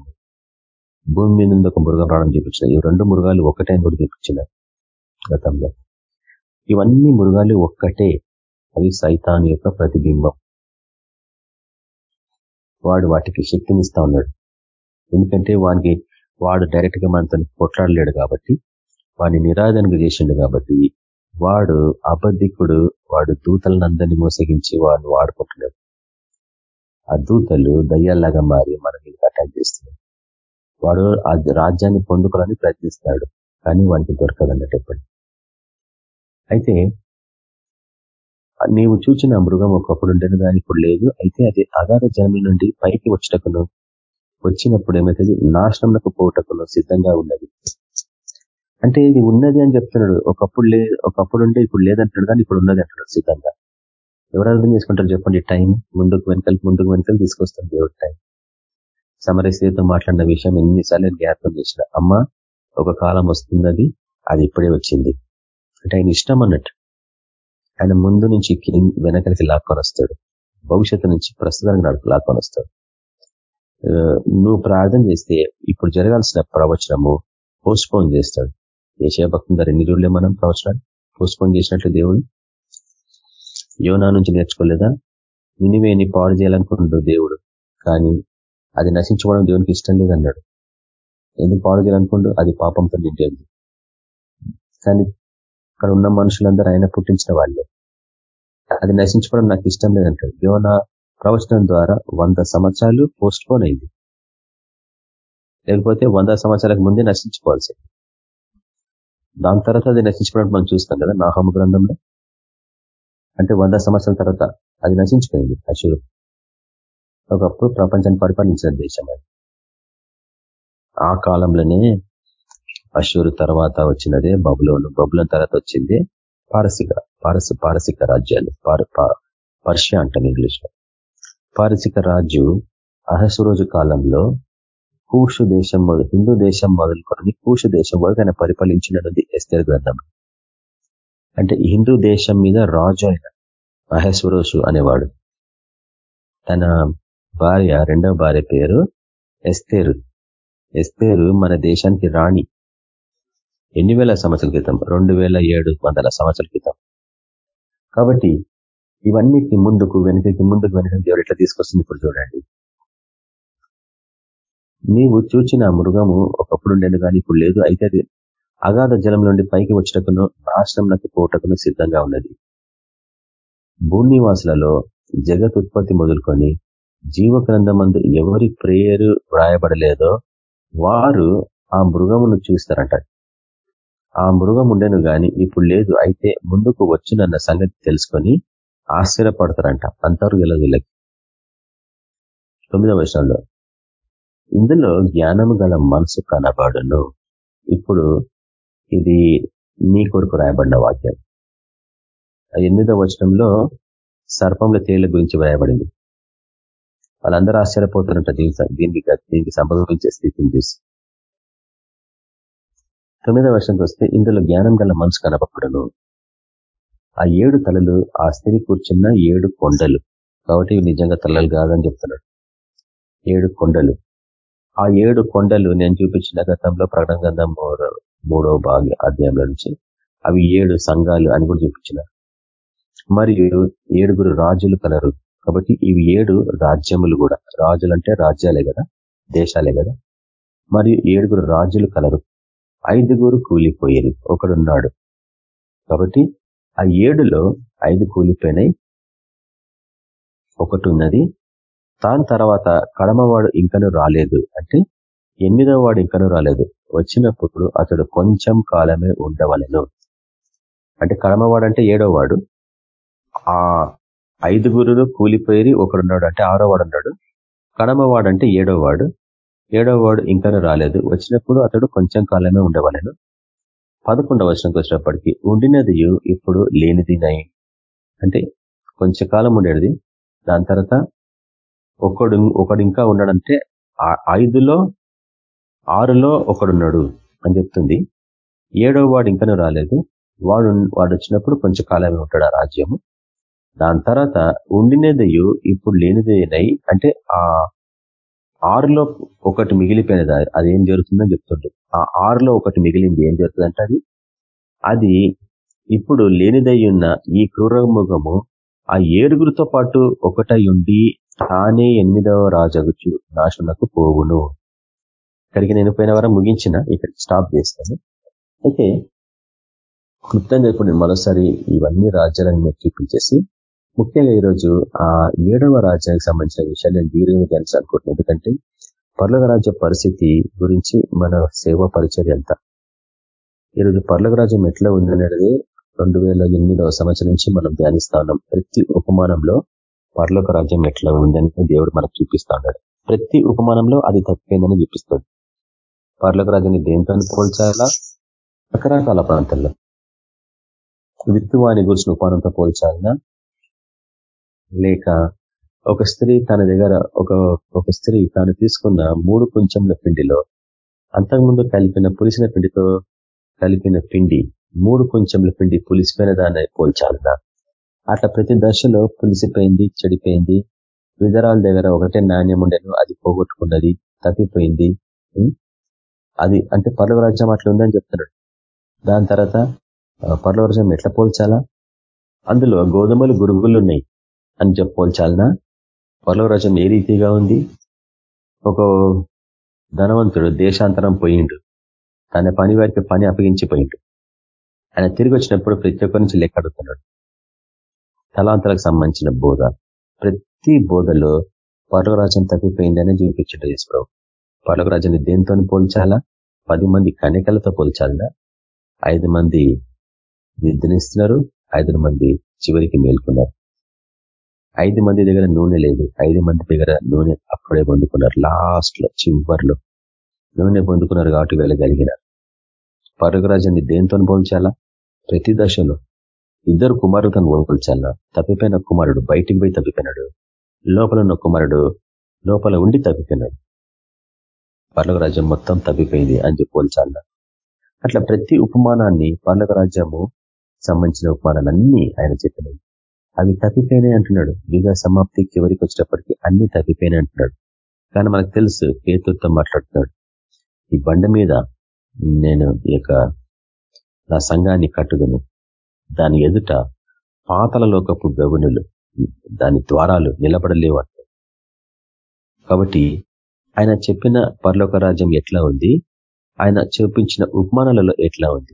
భూమి మీద నుండి ఒక మృగం రావడం చూపించిన ఈ రెండు మృగాలు ఒకటే అని కూడా చూపించిన గతంలో. ఇవన్నీ మృగాలు ఒక్కటే. అవి సైతాన్ యొక్క ప్రతిబింబం. వాడు వాటికి శక్తినిస్తా ఉన్నాడు. ఎందుకంటే వానికి వాడు డైరెక్ట్గా మనతో కొట్లాడలేడు కాబట్టి వాడిని నిరాధనకు చేసిండు కాబట్టి వాడు అబద్ధికుడు వాడు దూతలనందరినీ మోసగించి వాడిని వాడుకుంటున్నాడు. ఆ దూతలు దయ్యాల్లాగా మారి మన మీద అటాక్ చేస్తున్నాడు వాడు ఆ రాజ్యాన్ని పొందుకోవాలని ప్రయత్నిస్తాడు కానీ వానికి దొరకదు అన్నట్టు ఎప్పుడు. అయితే నీవు చూచిన మృగం ఒకప్పుడు ఉండేది కానీ ఇప్పుడు లేదు. అయితే అది అగాధ జన్మ నుండి పైకి వచ్చటకును వచ్చినప్పుడు ఏమైతుంది? నాశనంలకు పోవటకును సిద్ధంగా ఉన్నది. అంటే ఇది ఉన్నది అని చెప్తున్నాడు. ఒకప్పుడు లే ఒకప్పుడు ఉంటే ఇప్పుడు లేదంటున్నాడు కానీ ఇప్పుడు ఉన్నది అంటున్నాడు సిద్ధంగా. ఎవరు అర్థం చేసుకుంటారు చెప్పండి? టైం ముందుకు వెనకలు ముందుకు వెనకలు తీసుకొస్తాం దేవుడు టైం. సమరస్యతో మాట్లాడిన విషయం ఎన్నిసార్లు జ్ఞాపకం చేసిన. అమ్మ ఒక కాలం వస్తున్నది అది ఇప్పుడే వచ్చింది. అంటే ఆయన ఇష్టం అన్నట్టు. ఆయన ముందు నుంచి వెనకలికి లాక్కొని వస్తాడు. భవిష్యత్తు నుంచి ప్రస్తుతానికి నడుపు లాక్కొని వస్తాడు. నువ్వు ప్రార్థన చేస్తే ఇప్పుడు జరగాల్సిన ప్రవచనము పోస్ట్పోన్ చేస్తాడు. ఏషయభక్తం గారు ఎన్ని రోజులే మనం ప్రవచనాలు? పోస్ట్పోన్ చేసినట్లు దేవుడు? యోనా నుంచి నేర్చుకోలేదా? నినివేని పాడు చేయాలనుకుంటున్నాడు దేవుడు. కానీ అది నశించుకోవడం దేవునికి ఇష్టం లేదన్నాడు. ఎందుకు పాడు చేయాలనుకోండు? అది పాపంతో నిండేది కానీ అక్కడ ఉన్న మనుషులందరూ ఆయన పుట్టించిన వాళ్ళే. అది నశించుకోవడం నాకు ఇష్టం లేదంటాడు. యోన ప్రవచనం ద్వారా వంద సంవత్సరాలు పోస్ట్ పోన్ అయింది. లేకపోతే వంద సంవత్సరాలకు ముందే నశించుకోవాల్సి దాని తర్వాత అది నశించుకోవడం మనం చూస్తాం కదా నాహమ గ్రంథంలో. అంటే వంద సంవత్సరాల తర్వాత అది నశించిపోయింది అశురు ఒకప్పుడు ప్రపంచాన్ని పరిపాలించిన దేశం అది. ఆ కాలంలోనే అశూరు తర్వాత వచ్చినదే బబులోను. బబులోని తర్వాత వచ్చింది పారసిక పారసి పారసిక రాజ్యాలు. పర్షియా అంటాం ఇంగ్లీష్ పారసిక రాజు అహసురోజు కాలంలో కూషు దేశం హిందూ దేశం మొదలుకొని కూషు దేశం వరకు ఆయన పరిపాలించినది ఎస్తేర్ గ్రంథం. అంటే హిందూ దేశం మీద రాజు ఆయన మహేశ్వరోషు అనేవాడు. తన భార్య రెండవ భార్య పేరు ఎస్తేరు. ఎస్తేరు మన దేశానికి రాణి. ఎన్ని వేల సంవత్సరాల క్రితం? రెండు వేల ఏడు వందల సంవత్సరాల క్రితం. కాబట్టి ఇవన్నిటిని ముందుకు వెనుకకి ముందుకు వెనుక దేవుడు ఎట్లా తీసుకొస్తుంది ఇప్పుడు చూడండి. నీవు చూచిన మృగము ఒకప్పుడు ఉండేది కానీ ఇప్పుడు లేదు. అయితే అది అగాధ జలం నుండి పైకి వచ్చటకును నాశనంలోకి పోటకును సిద్ధంగా ఉన్నది. భూనివాసులలో జగత్ ఉత్పత్తి మొదలుకొని జీవగ్రంథమందు ఎవరి ప్రేయరు వ్రాయబడలేదో వారు ఆ మృగమును చూస్తారంట. ఆ మృగం ఉండేను గాని ఇప్పుడు లేదు అయితే ముందుకు వచ్చునన్న సంగతి తెలుసుకొని ఆశ్చర్యపడతారంట. అంతవరకు వెళ్ళదు వీళ్ళకి తొమ్మిదవ విషయంలో ఇందులో జ్ఞానము గల మనసు కనబడును. ఇప్పుడు ఇది నీ కొరకు రాయబడిన వాక్యం. ఎనిమిదవ వచనంలో సర్పంల తేళ్ళ గురించి వ్రాయబడింది. వాళ్ళందరూ ఆశ్చర్యపోతున్నట్టు దీనికి దీనికి దీనికి సంభవించే స్థితిని చూసి తొమ్మిదవ వర్షంకి వస్తే ఇందులో జ్ఞానం గల మనసు కనపడను. ఆ ఏడు తలలు ఆ స్త్రీ కూర్చున్న ఏడు కొండలు. కాబట్టి నిజంగా తలలు కాదని చెప్తున్నాడు. ఏడు కొండలు. ఆ ఏడు కొండలు నేను చూపించిన గతంలో ప్రకటన గంధం మూడవ భాగ్య అధ్యాయంలో నుంచి అవి ఏడు సంఘాలు అని కూడా చూపించిన. మరియు ఏడుగురు రాజులు కలరు. కాబట్టి ఇవి ఏడు రాజ్యములు కూడా. రాజులు అంటే రాజ్యాలే కదా దేశాలే కదా. మరియు ఏడుగురు రాజులు కలరు. ఐదుగురు కూలిపోయేది. ఒకడున్నాడు. కాబట్టి ఆ ఏడులో ఐదు కూలిపోయినాయి. ఒకటి ఉన్నది దాని తర్వాత కడమవాడు ఇంకనూ రాలేదు. అంటే ఎనిమిదవ వాడు ఇంకనూ రాలేదు. వచ్చినప్పుడు అతడు కొంచెం కాలమే ఉండవలను. అంటే కడమవాడు అంటే ఏడో వాడు. ఆ ఐదుగురు కూలిపోయి ఒకడున్నాడు. అంటే ఆరో వాడు ఉన్నాడు కడమవాడు అంటే ఏడో వాడు. ఏడో వాడు ఇంకా రాలేదు. వచ్చినప్పుడు అతడు కొంచెం కాలమే ఉండవలను. పదకొండవ వచనంకి వచ్చినప్పటికీ ఉండినది ఇప్పుడు లేనిదినై. అంటే కొంచెం కాలం ఉండేది. దాని తర్వాత ఒకడు ఒకడు ఇంకా ఉన్నాడంటే ఐదులో ఆరులో ఒకడున్నాడు అని చెప్తుంది. ఏడో వాడు ఇంకా రాలేదు. వాడు వాడు వచ్చినప్పుడు కొంచెం కాలమే ఉంటాడు ఆ రాజ్యము. దాని తర్వాత ఉండినదయు ఇప్పుడు లేనిదేనై అంటే ఆ ఆరులో ఒకటి మిగిలిపోయినది అది ఏం జరుగుతుందని చెప్తుండ్రు. ఆ ఆరులో ఒకటి మిగిలింది ఏం జరుగుతుందంటే అది అది ఇప్పుడు లేనిదై ఉన్న ఈ క్రూరముఖము ఆ ఏడుగురితో పాటు ఒకటై ఉండి తానే ఎనిమిదవ రాజగుచ్చు నాశనకు పోవును. ఇక్కడికి నేను పోయిన వారం ముగించిన ఇక్కడ స్టాప్ చేస్తాను. అయితే క్లుప్తంగా ఇప్పుడు నేను మరోసారి ఇవన్నీ రాజ్యాలను మీరు చూపించేసి ముఖ్యంగా ఈరోజు ఆ ఏడవ రాజ్యానికి సంబంధించిన విషయాలు నేను దీర్ఘంగా ధ్యానించాలనుకుంటున్నాను. ఎందుకంటే పర్లోక రాజ్య పరిస్థితి గురించి మన సేవ పరిచయం ఎంత ఈరోజు పర్లోక రాజ్యం ఎట్లా ఉందనేది రెండు వేల ఎనిమిదవ సంవత్సరం నుంచి మనం ధ్యానిస్తా ఉన్నాం. ప్రతి ఉపమానంలో పర్లోక రాజ్యం ఎట్లా ఉందని దేవుడు మనకు చూపిస్తా ఉన్నాడు. ప్రతి ఉపమానంలో అది తప్పిపోయిందని చూపిస్తుంది పర్లోక రాజ్యాన్ని దేంతో పోల్చాలా? రకరకాల ప్రాంతాల్లో. విత్తువాని గురించి ఉపమానంతో పోల్చాలన్నా లేక ఒక స్త్రీ తన దగ్గర ఒక ఒక స్త్రీ తాను తీసుకున్న మూడు కొంచెంల పిండిలో అంతకుముందు కలిపిన పులిసిన పిండితో కలిపిన పిండి మూడు కొంచెంల పిండి పులిసిపోయిన దాన్ని పోల్చాలన్నా. అట్లా ప్రతి దశలో పులిసిపోయింది చెడిపోయింది. విధరాల దగ్గర ఒకటే నాణ్యం ఉండేను అది పోగొట్టుకున్నది తప్పిపోయింది. అది అంటే పర్లవరాజ్యం అట్లా ఉందని చెప్తున్నాడు. దాని తర్వాత పర్లవరాజ్యం ఎట్లా పోల్చాలా? అందులో గోధుమలు గురుగులు ఉన్నాయి. అని చెప్పోల్చాలనా పర్లవరాజ్యం ఏ రీతిగా ఉంది? ఒక ధనవంతుడు దేశాంతరం పోయిండు. తన పని వారికి పని అప్పగించిపోయిండు. ఆయన తిరిగి వచ్చినప్పుడు ప్రతి ఒక్కరి నుంచి లెక్క అడుగుతున్నాడు. తలాంతలకు సంబంధించిన బోధ. ప్రతి బోధలో పర్లవరాజ్యం తప్పిపోయిందని చూపించడు చేసుకోవు పర్లవరాజ్యాన్ని దేంతో పోల్చాలా? పది మంది కనికలతో పోల్చాలా? ఐదు మంది నిద్రనిస్తున్నారు ఐదు మంది చివరికి మేల్కొన్నారు. ఐదు మంది దగ్గర నూనె లేదు. ఐదు మంది దగ్గర నూనె అప్పుడే పొందుకున్నారు లాస్ట్లో చివరిలో నూనె పొందుకున్నారు కాబట్టి వెళ్ళగలిగినారు. పరుగురాజాన్ని దేంతో పోల్చాలా? ప్రతి దశలో ఇద్దరు కుమారులతో పోల్చాలా? తప్పిపోయిన కుమారుడు బయటికి పోయి తప్పిపోయినాడు. లోపల ఉన్న కుమారుడు లోపల ఉండి తప్పిపోయినాడు. పర్లక రాజ్యం మొత్తం తప్పిపోయింది అని చెప్పి పోల్చాలా? అట్లా ప్రతి ఉపమానాన్ని పర్లక రాజ్యము సంబంధించిన ఉపమానాలన్నీ ఆయన చెప్పినాయి అవి తప్పిపోయినాయి అంటున్నాడు. యుగ సమాప్తి చివరికి వచ్చేటప్పటికి అన్ని తప్పిపోయినాయి అంటున్నాడు. కానీ మనకు తెలుసు పేతుతో మాట్లాడుతున్నాడు. ఈ బండ మీద నేను ఈ నా సంఘాన్ని కట్టుదును. దాని ఎదుట పాతల లోకపు గగునులు దాని ద్వారాలు నిలబడలేవు కాబట్టి ఆయన చెప్పిన పరలోక రాజ్యం ఎట్లా ఉంది? ఆయన చూపించిన ఉపమానాలలో ఎట్లా ఉంది?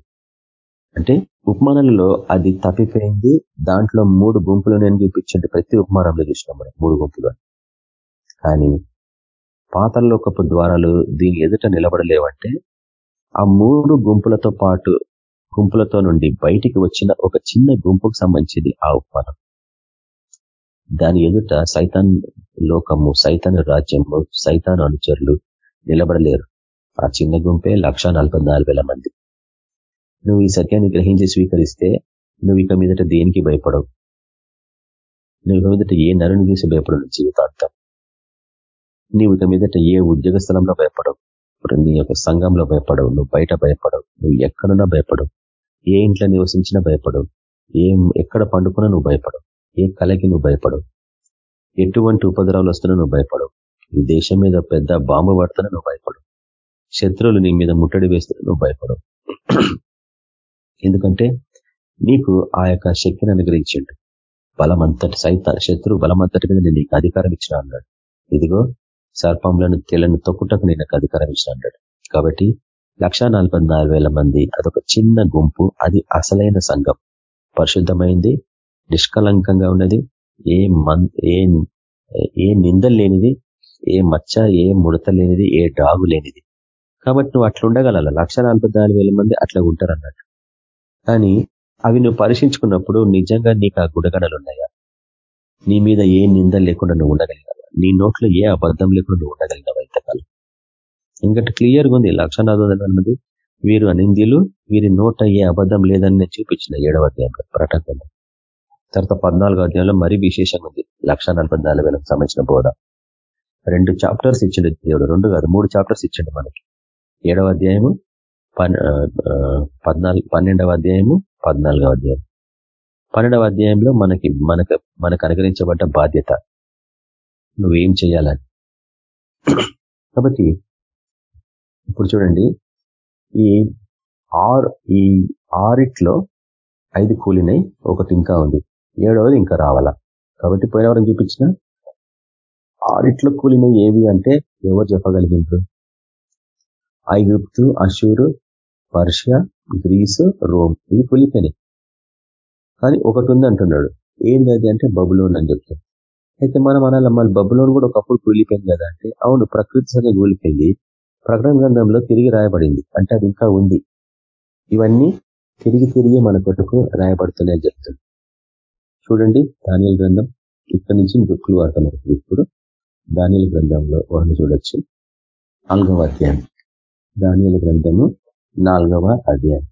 అంటే ఉపమానంలో అది తప్పిపోయింది. దాంట్లో మూడు గుంపులు నేను చూపించండి. ప్రతి ఉపమానంలో చూసినాం మనం మూడు గుంపులు కానీ పాతల్లోకపు ద్వారాలు దీని ఎదుట నిలబడలేవంటే ఆ మూడు గుంపులతో పాటు గుంపులతో నుండి బయటికి వచ్చిన ఒక చిన్న గుంపుకు సంబంధించింది ఆ ఉపమానం. దాని ఎదుట సైతాన్ లోకము సైతాన్ రాజ్యము సైతాన్ అనుచరులు నిలబడలేరు. ఆ చిన్న గుంపే లక్ష మంది. నువ్వు ఈ సత్యాన్ని గ్రహించి స్వీకరిస్తే నువ్వు ఇక మీదట దేనికి భయపడవు? నువ్వు ఇక మీదట ఏ నరుని చూసి భయపడవు జీవితాంతం. నీవు ఇక మీదట ఏ ఉద్యోగ స్థలంలో భయపడవు నీ యొక్క సంఘంలో భయపడవు నువ్వు బయట భయపడవు నువ్వు ఎక్కడున్నా భయపడవు ఏ ఇంట్లో నివసించినా భయపడవు ఏం ఎక్కడ పండుకున్నా నువ్వు భయపడవు ఏ కలకి నువ్వు భయపడవు ఎటువంటి ఉపద్రవాలు వస్తున్నా నువ్వు భయపడవు ఈ దేశం మీద పెద్ద బాంబు పడుతున్నా నువ్వు భయపడవు శత్రువులు నీ మీద ముట్టడి వేస్తున్నా నువ్వు భయపడవు. ఎందుకంటే నీకు ఆ యొక్క శక్తిని అనుగ్రహించిండు. బలమంతటి సైత శత్రువు బలమంతటి మీద నేను నీకు అధికారం ఇచ్చిన అన్నాడు. ఇదిగో సర్పంలను తెలను తొక్కుటకు నేను అధికారం ఇచ్చిన అన్నాడు. కాబట్టి లక్ష మంది అదొక చిన్న గుంపు అది అసలైన సంఘం. పరిశుద్ధమైంది నిష్కలంకంగా ఉన్నది ఏ మన్ ఏ ఏ నిందలు లేనిది ఏ మచ్చ ఏ ముడత లేనిది ఏ డాగు లేనిది. కాబట్టి నువ్వు అట్లా ఉండగల లక్ష మంది అట్లా ఉంటారు అన్నట్టు కానీ అవి నువ్వు పరీక్షించుకున్నప్పుడు నిజంగా నీకు ఆ గుడగడలు ఉన్నాయా నీ మీద ఏ నింద లేకుండా నువ్వు ఉండగలిగావు? నీ నోట్లో ఏ అబద్ధం లేకుండా నువ్వు ఉండగలిగినావు ఇంతకాలం? ఎందుకంటే క్లియర్గా ఉంది. లక్ష మంది వీరు అనిందిలు వీరి నోట ఏ అబద్ధం లేదని నేను చూపించిన ఏడవ అధ్యాయంలో ప్రకటనలో తర్వాత పద్నాలుగో అధ్యాయంలో మరీ విశేషంగా ఉంది. లక్ష సంబంధించిన బోధ. రెండు చాప్టర్స్ ఇచ్చిండు దేవుడు. రెండు కాదు మూడు చాప్టర్స్ ఇచ్చిండు మనకి. ఏడవ అధ్యాయము పద్నాలుగు పన్నెండవ అధ్యాయము పద్నాలుగవ అధ్యాయం. పన్నెండవ అధ్యాయంలో మనకి మనకు మనకు అనుగ్రహించబడ్డ బాధ్యత. నువ్వేం చేయాలని. కాబట్టి ఇప్పుడు చూడండి ఈ ఆర్ ఈ ఆరిట్లో ఐదు కూలినాయి ఒకటి ఇంకా ఉంది. ఏడవది ఇంకా రావాలా? కాబట్టి పోయినవరం చూపించిన. ఆరిట్లో కూలినాయి ఏవి అంటే ఎవరు చెప్పగలిగిండ్రు? ఐగుప్తు అషూరు పర్షియా గ్రీసు రోమ్ ఇవి కూలిపోయినాయి కానీ ఒకటి ఉంది అంటున్నాడు. ఏంది అంటే బబులోన్ అని చెప్తాడు. అయితే మనం అనాలి మళ్ళీ బబులోన్ కూడా ఒకప్పుడు కూలిపోయింది కదా అంటే అవును ప్రకృతి సరిగా కూలిపోయింది. ప్రకటన గ్రంథంలో తిరిగి రాయబడింది. అంటే అది ఇంకా ఉంది. ఇవన్నీ తిరిగి తిరిగి మన కొట్టుకు రాయబడుతున్నాయని చెప్తుంది చూడండి దానియల గ్రంథం. ఇక్కడి నుంచి బుక్కులు వాడుతున్నారు ఇప్పుడు దానియల గ్రంథంలో వాళ్ళు చూడొచ్చు. నాలుగవ అధ్యాయం. దానియల గ్రంథము నాలుగవ అధ్యాయం.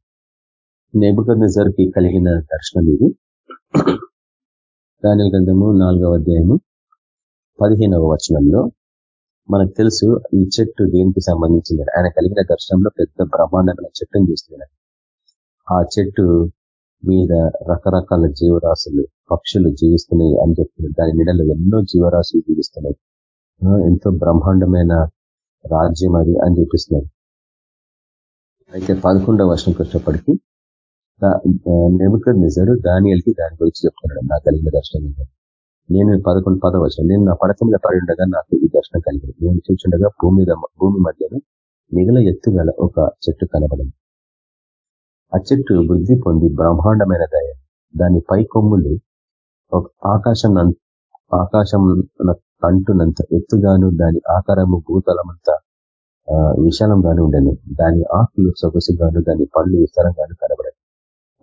నెబుకర్నజర్కి కలిగిన దర్శనం ఇది. దాని గ్రంథము నాలుగవ అధ్యాయము పదిహేనవ వచనంలో మనకు తెలుసు ఈ చెట్టు దేనికి సంబంధించింది ఆయన కలిగిన దర్శనంలో పెద్ద బ్రహ్మాండమైన చెట్టును చూస్తున్నాడు. ఆ చెట్టు మీద రకరకాల జీవరాశులు పక్షులు జీవిస్తున్నాయి అని చెప్తున్నారు దాని నీడలో ఎన్నో జీవరాశులు జీవిస్తున్నాయి. ఎంతో బ్రహ్మాండమైన రాజ్యం అది అని చూపిస్తున్నారు అయితే పదకొండవ వర్షం వచ్చేప్పటికీ నెమక నిజరు దానియల్కి దాని గురించి చెప్తున్నాడు. నాకు కలిగిన దర్శనం నేను పదకొండు పదవ వర్షం నేను నా పడక మీద పడి ఉండగా నాకు ఈ దర్శనం కలిగింది. నేను చూచుండగా భూమి మీద భూమి మధ్యలో మిగల ఎత్తుగల ఒక చెట్టు కనబడింది. ఆ చెట్టు వృద్ధి పొంది బ్రహ్మాండమైన దయ. దాని పై కొమ్ములు ఒక ఆకాశం ఆకాశం అంటున్నంత ఎత్తుగాను దాని ఆకారము భూతలమంతా విశాలంగానే ఉండను దాని ఆకులు సొగసుగాను దాని పళ్ళు విస్తారంగాను కనబడను.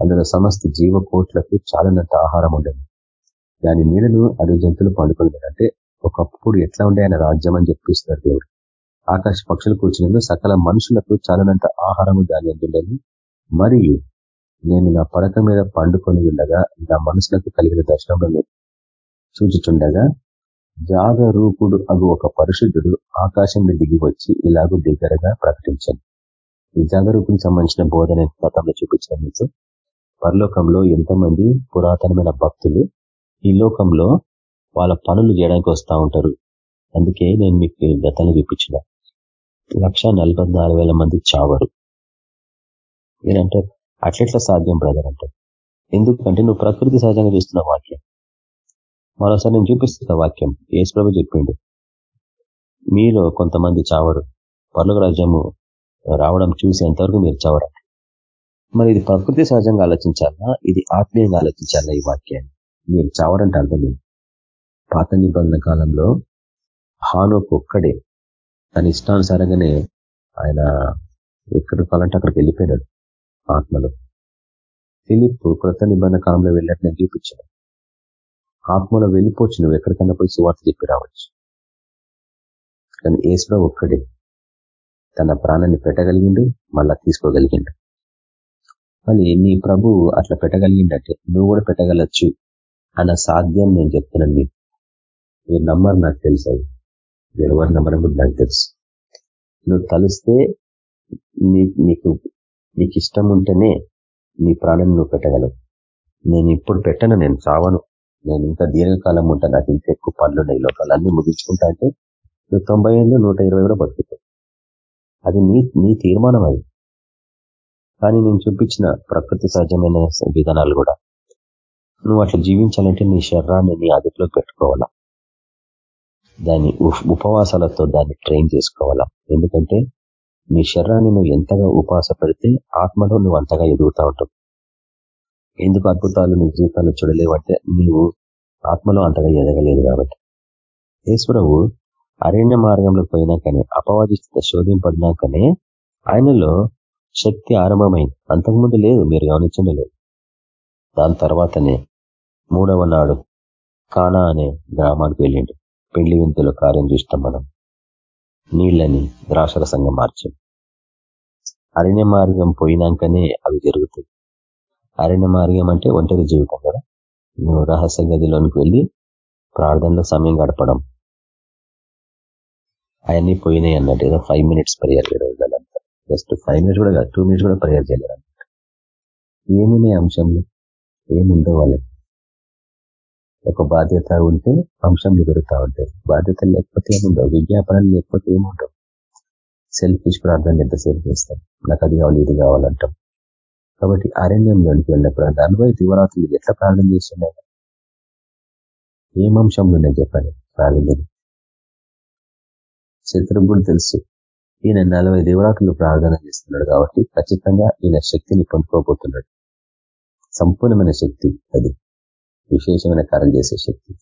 అందులో సమస్త జీవకోట్లకు చాలనంత ఆహారం ఉండదు దాని నీడను అడవి జంతువులు పండుకొని అంటే ఒకప్పుడు ఎట్లా ఉండే ఆయన రాజ్యం అని చెప్పిస్తున్నారు దేవుడు. ఆకాశ పక్షులు కూర్చునేందుకు సకల మనుషులకు చాలనంత ఆహారము దాని అందుండని మరియు నేను నా పడక మీద పండుకొని ఉండగా నా మనసులకు కలిగిన దర్శనంలో చూచుచుండగా జాగరూకుడు అగు ఒక పరిశుద్ధుడు ఆకాశం దిగి వచ్చి ఇలాగూ దగ్గరగా ప్రకటించండి ఈ జాగరూకుడికి సంబంధించిన బోధన గతంలో చూపించిన మీకు. పరలోకంలో ఎంతమంది పురాతనమైన భక్తులు ఈ లోకంలో వాళ్ళ పనులు చేయడానికి వస్తూ ఉంటారు. అందుకే నేను మీకు గతంలో చూపించిన. లక్ష మంది చావరు. మీరంటారు అట్లెట్లా సాధ్యం బ్రదర్? అంటారు ఎందుకంటే నువ్వు ప్రకృతి సహజంగా చూస్తున్న వాక్యం. మరోసారి నేను చూపిస్తున్న వాక్యం. ప్రభు చెప్పిండు. మీలో కొంతమంది చావరు. పర్లుగ రాజ్యము రావడం చూసేంతవరకు మీరు చావడం మరి ఇది ప్రకృతి సహజంగా ఆలోచించాలా? ఇది ఆత్మీయంగా ఆలోచించాలా ఈ వాక్యాన్ని? మీరు చావరంటే అర్థం పాత నిబంధన కాలంలో హానోకు ఒక్కడే తన ఇష్టానుసారంగానే ఆయన ఎక్కడ కాలంటే అక్కడికి వెళ్ళిపోయినాడు ఆత్మలో. ఫిలిప్ కృత నిబంధన కాలంలో వెళ్ళినట్టు నేను చూపించాను. ఆత్మలో వెళ్ళిపోవచ్చు నువ్వు ఎక్కడికన్నా పోయి సువార్త చెప్పి రావచ్చు. కానీ ఏసులో ఒక్కడే తన ప్రాణాన్ని పెట్టగలిగిండు మళ్ళా తీసుకోగలిగిండు. మళ్ళీ నీ ప్రభు అట్లా పెట్టగలిగిందంటే నువ్వు కూడా పెట్టగలచ్చు అన్న సాధ్యం నేను చెప్తున్నాను మీకు. మీరు నమ్మరు నాకు తెలుసు ఎవరు నమ్మడం నాకు తెలుసు. నువ్వు తలిస్తే నీకు నీకు ఇష్టం ఉంటేనే నీ ప్రాణాన్ని నువ్వు పెట్టగలవు. నేను ఇప్పుడు పెట్టను నేను చావను. నేను ఇంకా దీర్ఘకాలం ఉంటాను నాకు ఇంకా ఎక్కువ పనులు ఉన్నాయి లోకాలు అన్ని ముగించుకుంటా అంటే నువ్వు తొంభై ఏళ్ళు నూట ఇరవై కూడా బతుకుతావు. అది నీ నీ తీర్మానం అది. కానీ నేను చూపించిన ప్రకృతి సహజమైన విధానాలు కూడా నువ్వు అట్లా జీవించాలంటే నీ శరీరాన్ని నీ అదుపులో పెట్టుకోవాలా? దాన్ని ఉపవాసాలతో దాన్ని ట్రైన్ చేసుకోవాలా? ఎందుకంటే నీ శరీరాన్ని నువ్వు ఎంతగా ఉపవాస పెడితే ఆత్మలో నువ్వు అంతగా ఎదుగుతూ ఉంటావు. ఎందుకు అద్భుతాలు నీ జీవితాల్లో చూడలేవంటే నీవు ఆత్మలో అంతగా ఎదగలేదు కాబట్టి. ఈశ్వరవు అరణ్య మార్గంలో పోయినాకనే అపవాదిస్తున్న శోధింపడినాకనే ఆయనలో శక్తి ఆరంభమైంది. అంతకుముందు లేదు మీరు గమనించండి లేదు. దాని తర్వాతనే మూడవ నాడు కానా అనే గ్రామానికి వెళ్ళిండు. పెళ్ళి వింతలో కార్యం చూస్తాం మనం. నీళ్ళని ద్రాక్షరసంగా మార్చం అరణ్య మార్గం పోయినాకనే అవి జరుగుతుంది అరణ్య మార్గం అంటే ఒంటరి జీవితం కదా. నువ్వు రహస్య గదిలోనికి వెళ్ళి ప్రార్థనలో సమయం గడపడం. అవన్నీ పోయినాయి అన్నట్టు. ఏదో ఫైవ్ మినిట్స్ ప్రేయర్ రోజులంతా జస్ట్ ఫైవ్ మినిట్స్ కూడా టూ మినిట్స్ కూడా ప్రేయర్ చేయలేరు అన్నట్టు ఏమున్నాయి అంశంలో ఏముండవు వాళ్ళకి? ఒక బాధ్యత ఉంటే అంశం ఎదురుతా ఉంటాయి. బాధ్యత లేకపోతే ఏముండవు? విజ్ఞాపనాలు లేకపోతే ఏముండవు? సెల్ఫిష్ ప్రార్థనలు ఎంతసేపు చేస్తాం? నాకు అది కావాలి ఇది కావాలంటాం. కాబట్టి అరణ్యంలోనికి వెళ్ళినప్పుడు అంటే అనుభవ దివరాత్రులు ఎట్లా ప్రార్థన చేస్తున్నాయి ఏం అంశంలో నేను చెప్పండి ప్రార్థన శత్రువు కూడా తెలుసు. ఈయన నలభై దేవరాత్రులు ప్రార్థన చేస్తున్నాడు కాబట్టి ఖచ్చితంగా ఈయన శక్తిని పొందుకోబోతున్నాడు. సంపూర్ణమైన శక్తి అది. విశేషమైన కార్యం చేసే శక్తి.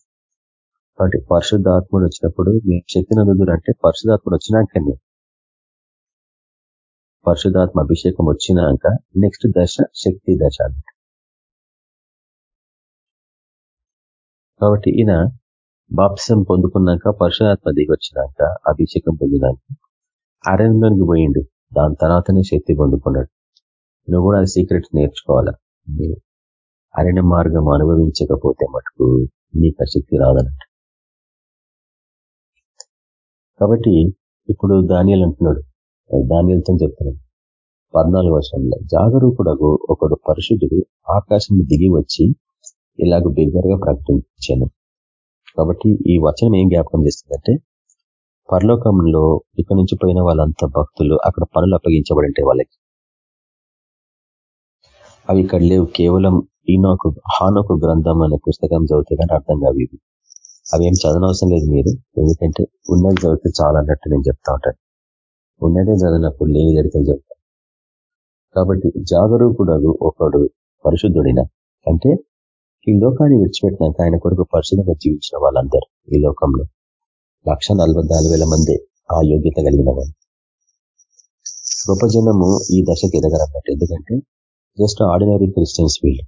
కాబట్టి పరిశుద్ధాత్ముడు వచ్చినప్పుడు మీ శక్తిని అందుదురు అంటే పరిశుధాత్ముడు వచ్చినాకనే పరిశుధాత్మ అభిషేకం వచ్చినాక నెక్స్ట్ దశ శక్తి దశ కాబట్టి ఈయన బాప్సం పొందుకున్నాక పరశురాత్మ దిగి వచ్చినాక అభిషేకం పొందినాక అరణ్యంలోనికి పోయిండు. దాని తర్వాతనే శక్తి పొందుకున్నాడు. నువ్వు కూడా అది సీక్రెట్ నేర్చుకోవాలా? అరణ్య మార్గం అనుభవించకపోతే మటుకు నీకు శక్తి రాదన్నట్టు కాబట్టి ఇప్పుడు దానియాలు అంటున్నాడు దానితో చెప్తున్నాడు. పద్నాలుగు వర్షంలో జాగరూకుడకు ఒకడు పరిశుద్ధుడు ఆకాశం దిగి వచ్చి ఇలాగ బిగ్గరగా ప్రకటించాను. కాబట్టి ఈ వచనం ఏం జ్ఞాపకం చేస్తుందంటే పరలోకంలో ఇక్కడ నుంచి పోయిన వాళ్ళంతా భక్తులు అక్కడ పనులు అప్పగించబడి ఉంటాయి వాళ్ళకి. అవి ఇక్కడ లేవు. కేవలం ఈనోకు హానోకు గ్రంథం అనే పుస్తకం చదివితే కానీ అర్థం కావు ఇవి. అవి ఏం చదవనవసరం లేదు మీరు. ఎందుకంటే ఉన్నది చదివితే చాలా అన్నట్టు నేను చెప్తా ఉంటాను. ఉన్నదే చదివినప్పుడు లేని గడికలు చెప్తాను కాబట్టి జాగరూకుడు ఒకడు పరిశుద్ధుడిన అంటే ఈ లోకాన్ని విడిచిపెట్టినాక ఆయన కొరకు పరిశుద్ధంగా జీవించిన వాళ్ళందరూ ఈ లోకంలో. లక్ష మంది ఆ యోగ్యత కలిగిన వాళ్ళు. గొప్ప జనము ఈ దశకు ఎదగరన్నట్టు ఎందుకంటే జస్ట్ ఆర్డినరీ క్రిస్టియన్స్ వీళ్ళు.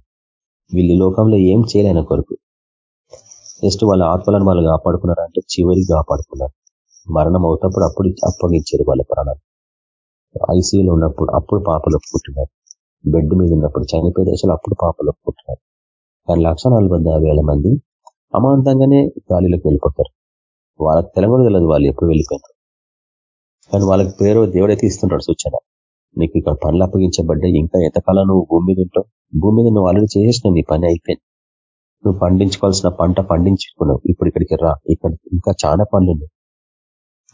వీళ్ళు లోకంలో ఏం చేయలేన కొరకు. జస్ట్ వాళ్ళ ఆత్మలను వాళ్ళు కాపాడుకున్నారు అంటే చివరికి కాపాడుకున్నారు. మరణం అవుతప్పుడు అప్పుడు అప్పగించారు వాళ్ళ ప్రాణాలు. ఐసీయూలో ఉన్నప్పుడు అప్పుడు పాపలు ఒప్పుకుంటున్నారు బెడ్ మీద ఉన్నప్పుడు చనిపోయే దేశాలు అప్పుడు పాపలు ఒప్పుకుంటున్నారు కానీ లక్ష మంది అమాంతంగానే గాలిలోకి వెళ్ళిపోతారు. వాళ్ళకి తెలంగాణ తెలియదు వాళ్ళు ఎప్పుడు వెళ్ళిపోయినారు. కానీ వాళ్ళకి పేరు దేవుడైతే ఇస్తుంటాడు సూచన. నీకు ఇక్కడ పనులు అప్పగించబడ్డాయి ఇంకా ఎంతకాలం నువ్వు భూమి మీద ఉంటావు? భూమి మీద నువ్వు ఆల్రెడీ చేసేసిన నీ పని అయిపోయింది. నువ్వు పండించుకోవాల్సిన పంట పండించుకున్నావు ఇప్పుడు ఇక్కడికి రా. ఇక్కడ ఇంకా చాలా పనులు ఉన్నాయి.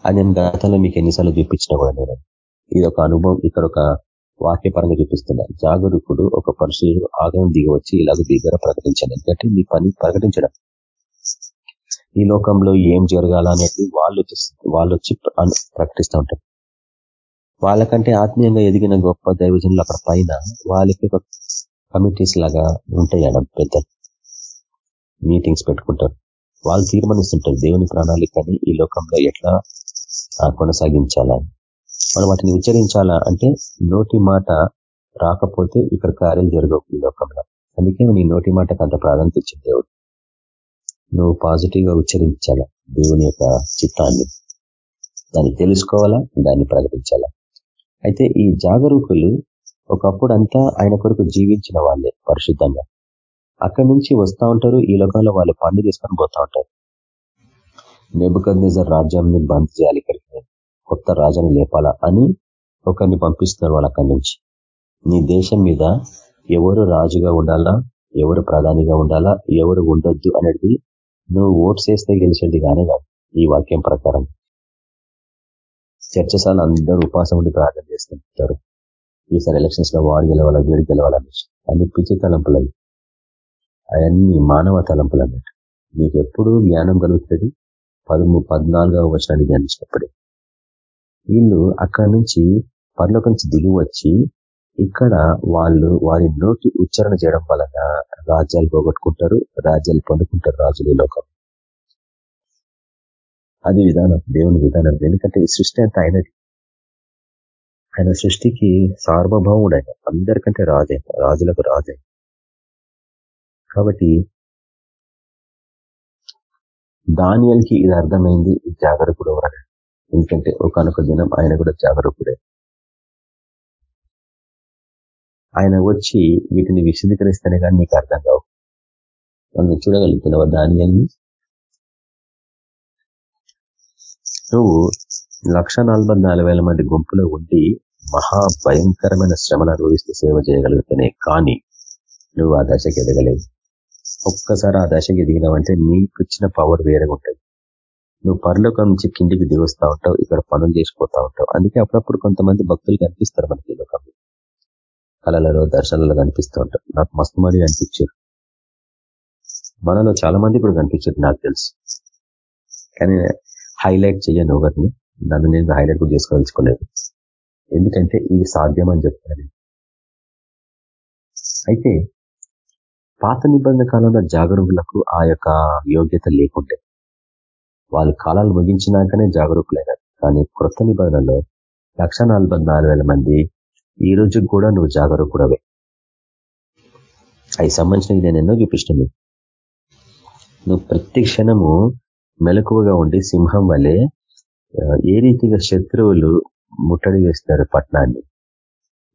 అది నేను గతంలో మీకు ఎన్నిసార్లు చూపించినా కూడా నేను. ఇది ఒక అనుభవం ఇక్కడ ఒక వాక్యపరంగా చూపిస్తున్నా. జాగరూకుడు ఒక పరిశుద్ధుడు ఆగం దిగి వచ్చి ఇలాగ దిగ్గర ప్రకటించాను ఎందుకంటే మీ పని ప్రకటించడం. ఈ లోకంలో ఏం జరగాలనేది వాళ్ళు వాళ్ళు వచ్చి ప్రకటిస్తూ ఉంటారు. వాళ్ళకంటే ఆత్మీయంగా ఎదిగిన గొప్ప దైవజనులు అక్కడ పైన వాళ్ళకి ఒక కమిటీస్ లాగా ఉంటాయి అన్న పెద్ద మీటింగ్స్ పెట్టుకుంటారు. వాళ్ళు తీర్మానిస్తుంటారు దేవుని ప్రణాళికని ఈ లోకంలో ఎట్లా కొనసాగించాలా? మనం వాటిని ఉచ్చరించాలా? అంటే నోటి మాట రాకపోతే ఇక్కడ కార్యం జరగవు ఈ లోకంలో. అందుకే నీ నోటి మాటకు అంత ప్రాధాన్యత ఇచ్చిన దేవుడు. నువ్వు పాజిటివ్గా దేవుని యొక్క చిత్తాన్ని? దాన్ని తెలుసుకోవాలా? దాన్ని ప్రకటించాలా? అయితే ఈ జాగరూకులు ఒకప్పుడు అంతా ఆయన కొరకు జీవించిన వాళ్ళే పరిశుద్ధంగా. అక్కడి నుంచి వస్తూ ఉంటారు ఈ లోకంలో వాళ్ళు పనులు తీసుకొని పోతా ఉంటారు. నెబుకద్నేజర్ రాజ్యాన్ని బంద్ చేయాలి ఇక్కడికి. కొత్త రాజాన్ని లేపాలా అని ఒకరిని పంపిస్తున్నారు వాళ్ళు అక్కడి నుంచి. నీ దేశం మీద ఎవరు రాజుగా ఉండాలా ఎవరు ప్రధానిగా ఉండాలా ఎవరు ఉండొద్దు అనేది నువ్వు ఓట్స్ చేస్తే గెలిచేది కానీ కాదు ఈ వాక్యం ప్రకారం. చర్చసాలు అందరూ ఉపాసం ఉండి ప్రార్థన చేస్తుంటారు. ఈసారి ఎలక్షన్స్లో వాడు గెలవాలా వీడు గెలవాలని అన్ని పిచ్చి తలంపులు అవన్నీ మానవ తలంపులు అన్నట్టు నీకు ఎప్పుడు జ్ఞానం కలుగుతుంది. పదమూ పద్నాలుగవ వచనాన్ని ధ్యానించినప్పుడే. వీళ్ళు అక్కడి నుంచి పర్లోకి నుంచి దిగి వచ్చి ఇక్కడ వాళ్ళు వారి నోటి ఉచ్చారణ చేయడం వలన రాజ్యాలు పోగొట్టుకుంటారు రాజ్యాలు పొందుకుంటారు రాజులు లోకం. అది విధానం దేవుని విధానం. ఎందుకంటే ఈ సృష్టి అంతా అయినది ఆయన సృష్టికి సార్వభౌముడు ఆయన అందరికంటే రాజే రాజులకు రాజే కాబట్టి దానియల్కి ఇది అర్థమైంది జాగరూకుడు ఎందుకంటే ఒకనొక దినం ఆయన కూడా జాగరూకుడే. ఆయన వచ్చి వీటిని విశదీకరిస్తేనే కానీ మీకు అర్థం కావు. నన్ను చూడగలుగుతున్నావా దానియల్ని నువ్వు లక్ష మంది గుంపులో ఉండి మహా భయంకరమైన శ్రమను అనుభవిస్తూ సేవ చేయగలుగుతానే కానీ నువ్వు ఆ దశకి ఎదగలేవు. ఒక్కసారి ఆ దశకి ఎదిగినావంటే నీకు ఇచ్చిన పవర్ వేరే ఉంటుంది నువ్వు పరలోకం నుంచి కిందికి దిగుస్తూ ఉంటావు ఇక్కడ పనులు చేసిపోతా ఉంటావు. అందుకే అప్పుడప్పుడు కొంతమంది భక్తులు కనిపిస్తారు మనకి లోకంలో. కళలలో దర్శనాలలో కనిపిస్తూ ఉంటారు. నాకు మస్తు మంది కనిపించారు. మనలో చాలా మంది ఇప్పుడు కనిపించారు నాకు తెలుసు. కానీ హైలైట్ చేయను ఒకరిని నన్ను నేను హైలైట్ కూడా చేసుకోదలుచుకోలేదు. ఎందుకంటే ఇది సాధ్యం అని చెప్తాను అయితే పాత నిబంధన కాలంలో జాగరూకులకు ఆ యొక్క యోగ్యత లేకుంటే వాళ్ళు కాలాలు ముగించినాకనే జాగరూకులైనారు. కానీ క్రొత్త నిబంధనలో లక్ష మంది ఈ రోజు కూడా నువ్వు జాగరూకుడవే. అవి సంబంధించిన నేను ఎన్నో చూపిస్తుంది. నువ్వు ప్రతి క్షణము మెలకువగా ఉండి సింహం వలె ఏ రీతిగా శత్రువులు ముట్టడి వేస్తారు పట్టణాన్ని?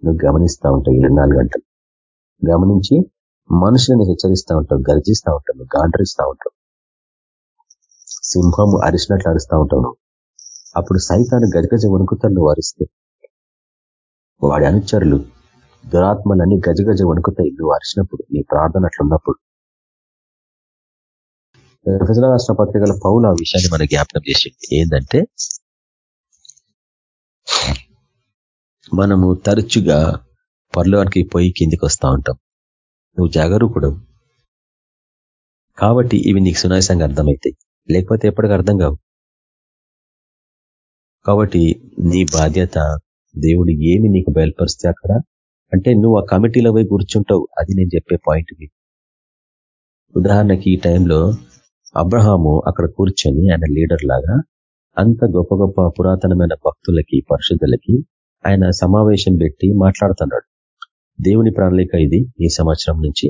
నువ్వు గమనిస్తూ ఉంటావు ఇరవై నాలుగు గంటలు. గమనించి మనుషులను హెచ్చరిస్తూ ఉంటావు గర్జిస్తూ ఉంటావు నువ్వు గాండ్రిస్తూ ఉంటావు. సింహము అరిచినట్లు అరుస్తూ ఉంటావు అప్పుడు సైతాన్ని గజగజ వణుకుతారు నువ్వు అరిస్తే వాడి అనుచరులు దురాత్మలన్నీ గజగజ వణుకుతాయి నువ్వు అరిచినప్పుడు నీ ప్రార్థన అట్లున్నప్పుడు. రాష్ట్ర పత్రికల పౌలు ఆ విషయాన్ని మన జ్ఞాపకం చేసింది. ఏంటంటే మనము తరచుగా పర్లోనికి పోయి కిందికి వస్తూ ఉంటాం. నువ్వు జాగరూకుడు కాబట్టి ఇవి నీకు సునాయసంగా అర్థమవుతాయి లేకపోతే ఎప్పటికీ అర్థం కావు. కాబట్టి నీ బాధ్యత దేవుడు ఏమి నీకు బయలుపరిస్తే అక్కడ అంటే నువ్వు ఆ కమిటీలో పోయి కూర్చుంటావు అది నేను చెప్పే పాయింట్ ఉదాహరణకి ఈ టైంలో అబ్రహాము అక్కడ కూర్చొని ఆయన లీడర్ లాగా అంత గొప్ప గొప్ప పురాతనమైన భక్తులకి పరిశుద్ధులకి ఆయన సమావేశం పెట్టి మాట్లాడుతున్నాడు. దేవుని ప్రణాళిక ఇది ఈ సంవత్సరం నుంచి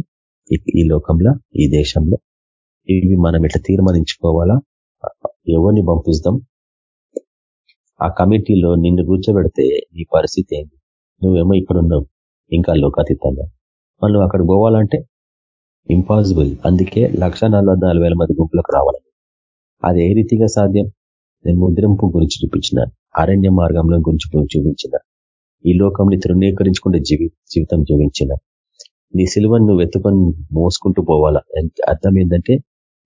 ఈ లోకంలో ఈ దేశంలో. ఇవి మనం ఇట్లా తీర్మానించుకోవాలా? ఎవరిని పంపిస్తాం? ఆ కమిటీలో నిన్ను కూర్చోబెడితే నీ పరిస్థితి ఏంది నువ్వేమో ఇక్కడున్నావు ఇంకా లోకాతీతంగా. మనం అక్కడ పోవాలంటే? ఇంపాసిబుల్ అందుకే లక్ష మంది గుంపులకు రావాలని అది ఏ రీతిగా సాధ్యం? నేను ముద్రింపు గురించి చూపించిన అరణ్య మార్గంలో గురించి చూపించిన ఈ లోకంని తృణీకరించుకుంటే జీవి జీవితం జీవించిన నీ సిలువను నువ్వు ఎత్తుకొని మోసుకుంటూ పోవాలా? అర్థం ఏంటంటే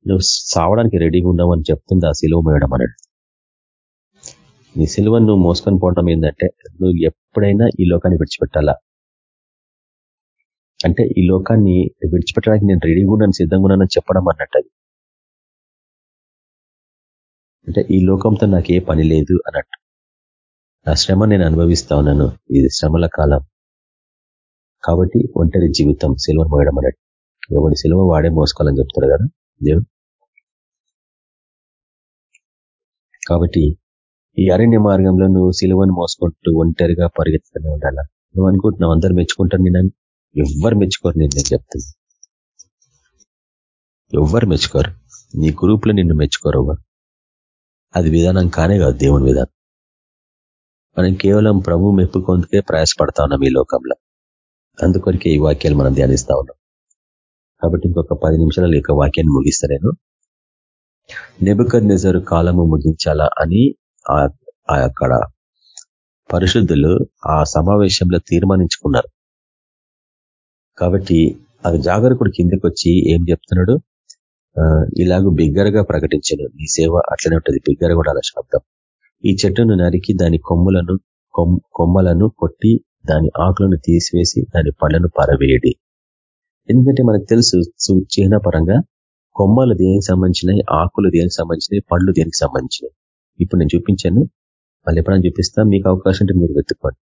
నువ్వు సావడానికి రెడీగా ఉన్నావు అని చెప్తుంది ఆ సిలువ మోయడం అన్నాడు నీ సిలువను నువ్వు మోసుకొని పోవడం ఏంటంటే నువ్వు ఎప్పుడైనా ఈ లోకాన్ని విడిచిపెట్టాలా? అంటే ఈ లోకాన్ని విడిచిపెట్టడానికి నేను రెడీగా ఉన్నాను సిద్ధంగా ఉన్నానని చెప్పడం అన్నట్టు అది అంటే ఈ లోకంతో నాకు ఏ పని లేదు అన్నట్టు. నా శ్రమ నేను అనుభవిస్తా ఉన్నాను ఇది శ్రమల కాలం. కాబట్టి ఒంటరి జీవితం సిల్వర్ మోయడం అన్నట్టు. ఎవరి సిల్వ వాడే మోసుకోవాలని చెప్తున్నారు కదా దేవుడు. కాబట్టి ఈ అరణ్య మార్గంలో నువ్వు సిలువను మోసుకుంటూ ఒంటరిగా పరిగెత్తుతూనే ఉండాలా? నువ్వు అనుకుంటున్నావు అందరు మెచ్చుకుంటారు నేను ఎవ్వరు మెచ్చుకోరు నేను నేను చెప్తుంది. ఎవ్వరు మెచ్చుకోరు. నీ గ్రూప్లో నిన్ను మెచ్చుకోరు అది విధానం కానే కాదు దేవుని విధానం. మనం కేవలం ప్రభు మెప్పుకొందుకే ప్రయాసపడతా ఉన్నాం ఈ లోకంలో. అందుకొరికే ఈ వాక్యాలు మనం ధ్యానిస్తా ఉన్నాం. కాబట్టి ఇంకొక పది నిమిషాలు యొక్క వాక్యాన్ని ముగిస్తా నేను. నెబుకర్ నెజరు కాలము ముగించాలా అని అక్కడ పరిశుద్ధులు ఆ సమావేశంలో తీర్మానించుకున్నారు. కాబట్టి అది జాగరకుడు కిందకి వచ్చి ఏం చెప్తున్నాడు? ఇలాగూ బిగ్గరగా ప్రకటించను. నీ సేవ అట్లనే ఉంటుంది. బిగ్గర కూడా అలా శబ్దం. ఈ చెట్టును నరికి దాని కొమ్ములను కొమ్మలను కొట్టి దాని ఆకులను తీసివేసి దాని పళ్ళను పరవేయడి. ఎందుకంటే మనకు తెలుసు చిహ్న పరంగా కొమ్మలు దేనికి సంబంధించినవి? ఆకులు దేనికి సంబంధించినవి? పళ్ళు దేనికి సంబంధించినవి? ఇప్పుడు నేను చూపించాను. మళ్ళీ ఎప్పుడైనా చూపిస్తా మీకు అవకాశం ఉంటే మీరు వెతుక్కోండి.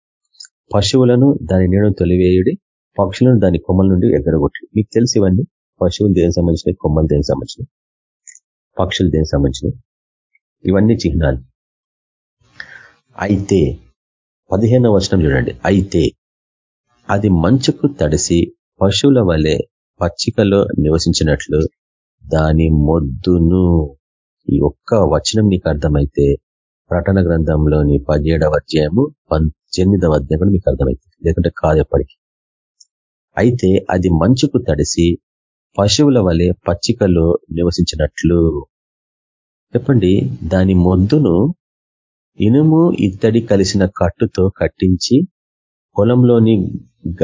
పశువులను దాని నీడను తొలివేయుడి పక్షులను దాని కొమ్మల నుండి ఎగరగొట్టి మీకు తెలిసి ఇవన్నీ. పశువులు దేనికి సంబంధించినవి? కొమ్మలు దేనికి సంబంధించినవి? పక్షులు దేనికి సంబంధించినవి? ఇవన్నీ చిహ్నాలు. అయితే పదిహేనవ వచనం చూడండి. అయితే అది మంచుకు తడిసి పశువుల వలె పచ్చికలో నివసించినట్లు దాని మొద్దును ఈ ఒక్క వచనం నీకు అర్థమైతే ప్రటన గ్రంథంలోని పదిహేడవ అధ్యాయము పద్దెనిమిదవ అధ్యాయం మీకు అర్థమవుతుంది లేకుంటే కాదు ఎప్పటికీ. అయితే అది మంచుకు తడిసి పశువుల వలె పచ్చికలో నివసించినట్లు. చెప్పండి దాని మొద్దును ఇనుము ఇత్తడి కలిసిన కట్టుతో కట్టించి పొలంలోని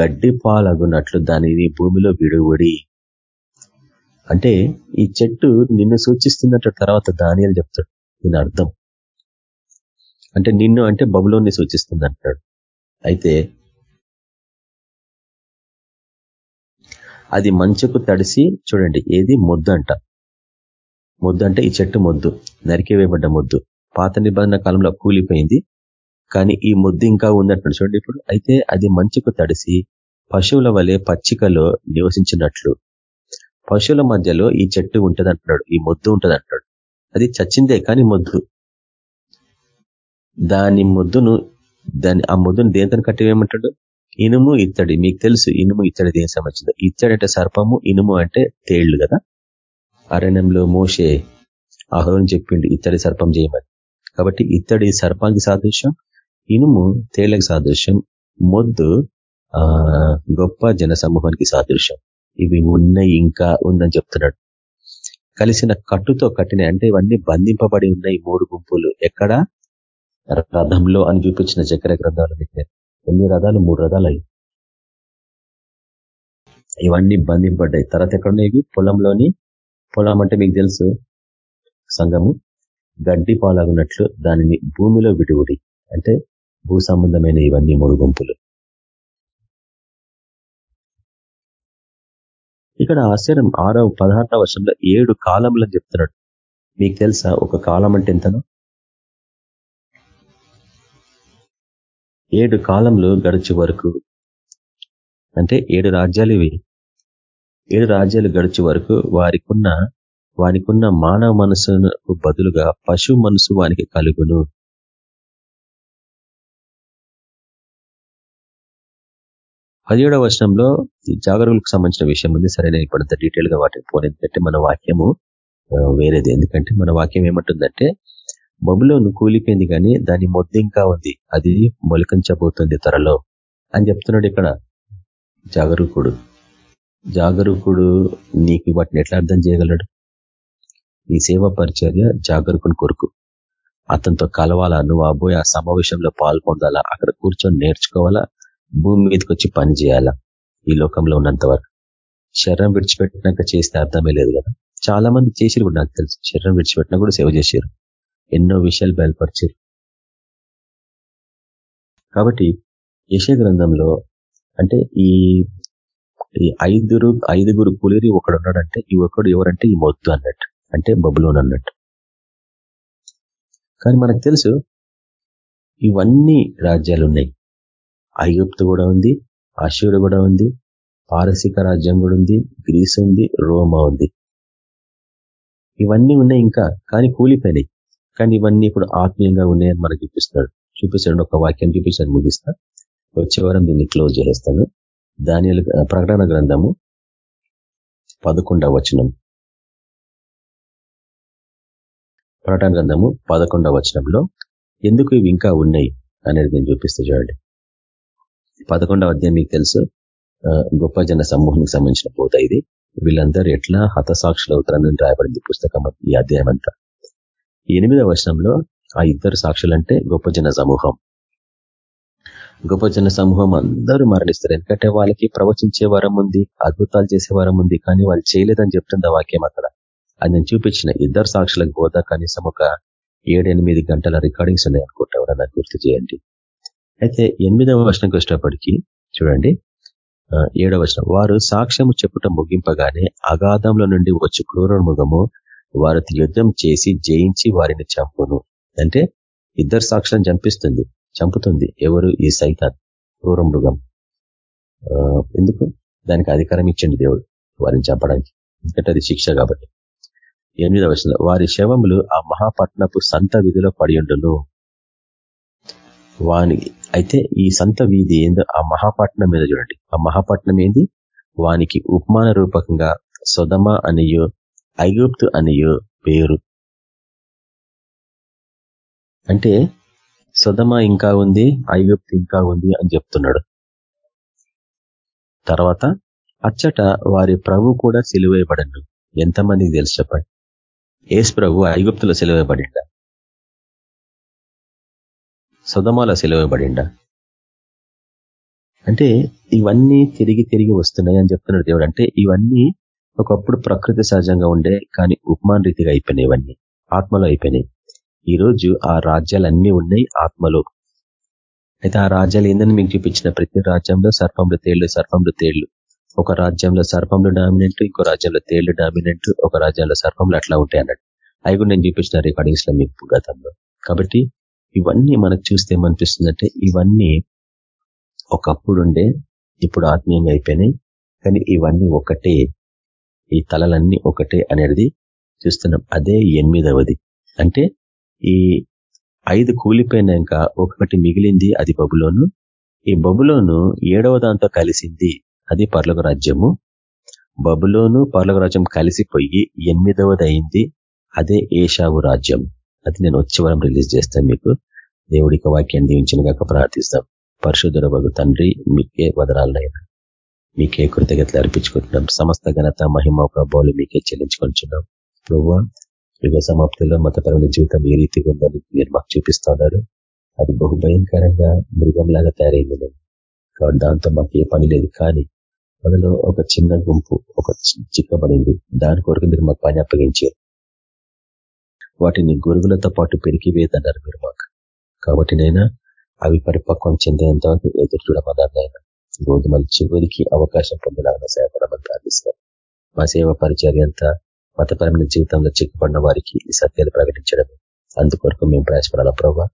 గడ్డి పాలగున్నట్లు దానిని భూమిలో విడువుడి అంటే ఈ చెట్టు నిన్ను సూచిస్తున్నట్టు తర్వాత దానియాలు చెప్తాడు. దీని అర్థం. అంటే నిన్ను అంటే బబులోని సూచిస్తుంది అంటాడు అయితే అది మంచుకు తడిసి చూడండి ఏది మొద్దు అంట. మొద్దు అంటే ఈ చెట్టు మొద్దు నరికివేయబడ్డ మొద్దు. పాత నిబంధన కాలంలో కూలిపోయింది కానీ ఈ ముద్దు ఇంకా ఉన్నట్టు చూడండి ఇప్పుడు. అయితే అది మంచుకు తడిసి పశువుల వలె పచ్చికలో నివసించినట్లు. పశువుల మధ్యలో ఈ చెట్టు ఉంటుంది అంటున్నాడు ఈ మొద్దు ఉంటుంది అంటున్నాడు అది చచ్చిందే కానీ మొద్దు. దాని ముద్దును దాని ఆ ముద్దును దేంతను కట్టివేయమంటాడు? ఇనుము ఇత్తడి. మీకు తెలుసు ఇనుము ఇత్తడి దేని సంబంధించింది? ఇత్తడి అంటే సర్పము ఇనుము అంటే తేళ్ళు కదా? అరణ్యంలో మోసే ఆహ్వానం చెప్పిండి ఇత్తడి సర్పం చేయమని. కాబట్టి ఇత్తడి సర్పానికి సాదృశ్యం ఇనుము తేళ్ళకు సాదృశ్యం మొద్దు ఆ గొప్ప జన సమూహానికి సాదృశ్యం. ఇవి ఉన్నాయి ఇంకా ఉందని చెప్తున్నాడు. కలిసిన కట్టుతో కట్టినాయి అంటే ఇవన్నీ బంధింపబడి ఉన్నాయి మూడు గుంపులు ఎక్కడ? రథంలో అని చూపించిన చక్కెర గ్రంథాలు దగ్గర. ఎన్ని రథాలు? మూడు రథాలు అయ్యి ఇవన్నీ బంధింపడ్డాయి తర్వాత ఎక్కడున్నాయి పొలంలోని పొలం అంటే మీకు తెలుసు సంఘము. గడ్డి పాలాగున్నట్లు దానిని భూమిలో విడువుడి. అంటే భూ సంబంధమైన ఇవన్నీ మూడు గుంపులు. ఇక్కడ ఆశ్చర్యం. ఆరవ పదహారవ వర్షంలో ఏడు కాలంలో చెప్తున్నాడు. మీకు తెలుసా ఒక కాలం అంటే ఎంతనో? ఏడు కాలంలో గడిచే వరకు. అంటే ఏడు రాజ్యాలు ఇవి. ఏడు రాజ్యాలు గడిచే వరకు వారికున్న వానికున్న మానవ మనసుకు బదులుగా పశు మనసు వానికి కలుగును. పదిహేడవ వర్షంలో జాగరులకు సంబంధించిన విషయం ఉంది. సరే నేను ఇప్పుడు డీటెయిల్గా వాటికి పోనీ ఎందుకంటే మన వాక్యము వేరేది. ఎందుకంటే మన వాక్యం ఏమంటుందంటే బబులోను కూలిపోయింది కానీ దాని మొద్దు ఇంకా ఉంది. అది మొలికించబోతుంది త్వరలో. అని చెప్తున్నాడు ఇక్కడ జాగరూకుడు. జాగరూకుడు నీకు వాటిని ఎట్లా అర్థం చేయగలడు? ఈ సేవ పరిచర్య జాగరూకుని కొరకు. అతనితో కలవాలా? నువ్వు అబ్బోయ్ ఆ సమావేశంలో పాల్పొందాలా? అక్కడ కూర్చొని నేర్చుకోవాలా? భూమి మీదకి వచ్చి పని చేయాలా? ఈ లోకంలో ఉన్నంత వరకు. శరీరం విడిచిపెట్టినాక చేస్తే అర్థమే లేదు కదా? చాలా మంది చేసిరు కూడా నాకు తెలుసు. శరీరం విడిచిపెట్టినా కూడా సేవ చేసారు. ఎన్నో విషయాలు బయలుపరిచారు. కాబట్టి యశ గ్రంథంలో అంటే ఈ ఈ ఐదుగురు ఐదుగురు పులిరి ఒకడు ఉన్నాడంటే ఈ ఒకడు ఎవరంటే ఈ మొద్దు అన్నట్టు. అంటే బబులోన్ అన్నట్టు. కానీ మనకు తెలుసు ఇవన్నీ రాజ్యాలు ఉన్నాయి ఐగుప్తు కూడా ఉంది అశూరు కూడా ఉంది పారసిక రాజ్యం కూడా ఉంది గ్రీస్ ఉంది రోమా ఉంది. ఇవన్నీ ఉన్నాయి ఇంకా కానీ కూలిపోయినాయి. కానీ ఇవన్నీ ఇప్పుడు ఆత్మీయంగా ఉన్నాయని మనకు చూపిస్తున్నాడు. చూపిస్తాడు ఒక వాక్యం చూపిస్తాడు ముగిస్తా. వచ్చే వారం దీన్ని క్లోజ్ చేస్తాను దాని ప్రకటన గ్రంథము పదకొండవ వచనం. ప్రకటన గ్రంథము పదకొండవ వచనంలో ఎందుకు ఇవి ఇంకా ఉన్నాయి? అనేది నేను చూపిస్తే చూడండి. పదకొండవ అధ్యాయం మీకు తెలుసు. గొప్ప జన సమూహానికి సంబంధించిన పోత ఇది. వీళ్ళందరూ ఎట్లా హతసాక్షులు అవుతారని రాయబడింది పుస్తకం ఈ అధ్యాయం అంతా. ఎనిమిదవ వర్షంలో ఆ ఇద్దరు సాక్షులంటే గొప్ప జన సమూహం. గొప్ప జన సమూహం అందరూ మరణిస్తారు. ఎందుకంటే వాళ్ళకి ప్రవచించే వరం ఉంది అద్భుతాలు చేసే వరం ఉంది కానీ వాళ్ళు చేయలేదని చెప్తుంది వాక్యం అక్కడ. అది నేను చూపించిన ఇద్దరు సాక్షులకు పోతా కనీసం ఒక ఏడెనిమిది గంటల రికార్డింగ్స్ ఉన్నాయి అనుకుంటా ఎవరన్నా గుర్తు చేయండి. అయితే ఎనిమిదవ వచనంకి వచ్చేటప్పటికి చూడండి ఏడవ వచనం. వారు సాక్ష్యము చెప్పుట ముగింపగానే అగాధంలో నుండి వచ్చి క్రూర మృగము వారితో యుద్ధం చేసి జయించి వారిని చంపును. అంటే ఇద్దరు సాక్షులను చంపిస్తుంది చంపుతుంది. ఎవరు? ఈ సైతాన్ క్రూర మృగం. ఎందుకు? దానికి అధికారం ఇచ్చింది దేవుడు వారిని చంపడానికి. ఎందుకంటే అది శిక్ష కాబట్టి. ఎనిమిదవ వర్షంలో వారి శవములు ఆ మహాపట్నపు సంత విధిలో పడియుండును వాని అయితే ఈ సంత వీధి ఏందో ఆ మహాపట్నం మీద చూడండి. ఆ మహాపట్నం ఏంది? వానికి ఉపమాన రూపకంగా సొదమ అనియో ఐగుప్తు అనియో పేరు. అంటే సొదమ ఇంకా ఉంది ఐగుప్తు ఇంకా ఉంది అని చెప్తున్నాడు. తర్వాత అచ్చట వారి ప్రభు కూడా సిలువేయబడను ఎంతమందికి తెలుసు చెప్పండి? ఏసు ప్రభు ఐగుప్తులో సిలువేయబడిండ సదమాల సిలువేయబడిండ అంటే ఇవన్నీ తిరిగి తిరిగి వస్తున్నాయి అని చెప్తున్నాడు దేవుడు. అంటే ఇవన్నీ ఒకప్పుడు ప్రకృతి సహజంగా ఉండే కానీ ఉపమాన రీతిగా అయిపోయినాయి ఇవన్నీ. ఆత్మలో అయిపోయినాయి. ఈ రోజు ఆ రాజ్యాలన్నీ ఉన్నాయి ఆత్మలో. అయితే ఆ రాజ్యాలు ఏందని మీకు చూపించిన ప్రతి రాజ్యంలో సర్పంలు తేళ్ళు సర్పంలో తేళ్ళు. ఒక రాజ్యంలో సర్పంలో డామినెంట్ ఇంకో రాజ్యంలో తేళ్ళు డామినెంట్ ఒక రాజ్యంలో సర్పంలు అట్లా ఉంటాయి అన్నట్టు అవి కూడా నేను చూపించిన రికార్డింగ్స్లో మీకు గతంలో. కాబట్టి ఇవన్నీ మనకు చూస్తే ఏమనిపిస్తుందంటే ఇవన్నీ ఒకప్పుడు ఉండే ఇప్పుడు ఆత్మీయంగా అయిపోయినాయి. కానీ ఇవన్నీ ఒకటే ఈ తలలన్నీ ఒకటే అనేది చూస్తున్నాం. అదే ఎనిమిదవది. అంటే ఈ ఐదు కూలిపోయినాక ఒకటి మిగిలింది అది బబులోను. ఈ బబులోను ఏడవ దాంతో కలిసింది అది పర్లక రాజ్యము. బబులోను పర్లక రాజ్యం కలిసిపోయి ఎనిమిదవది అయింది అదే ఏషావు రాజ్యం అది నేను వచ్చే వారం రిలీజ్ చేస్తాను మీకు. దేవుడికి వాక్యాన్ని దీవించిన గాక ప్రార్థిస్తాం. పరిశుధుర బగు తండ్రి మీకే వదరాలనైనా మీకే కృతజ్ఞతలు అర్పించుకుంటున్నాం. సమస్త ఘనత మహిమ ప్రభావాలు మీకే చెల్లించుకుంటున్నాం. ప్రభు యుగ సమాప్తిలో మతపరమైన జీవితం ఏ రీతిగా ఉందని మీరు మాకు చూపిస్తున్నారు అది బహు భయంకరంగా మృగంలాగా తయారైంది నేను కాబట్టి దాంతో మాకు ఏ పని లేదు కానీ అందులో ఒక చిన్న గుంపు ఒక చిక్కబడింది. దాని కొరకు మీరు మాకు పని అప్పగించారు. వాటిని గురువులతో పాటు పెరిగి వేదన్నారు మీరు మాకు. కాబట్టి నైనా అవి పరిపక్వం చెందేంత వరకు ఎదురు చూడమన్నారైనా గోధుమలు చివరికి అవకాశం పొందలాగా సేవపడమని ప్రార్థిస్తారు మా సేవ పరిచర్య అంతా మతపరమైన జీవితంలో చిక్కుపడిన వారికి ఈ సత్యాలు ప్రకటించడమే. అందుకొరకు మేము ప్రయాసపడాల ప్రభావ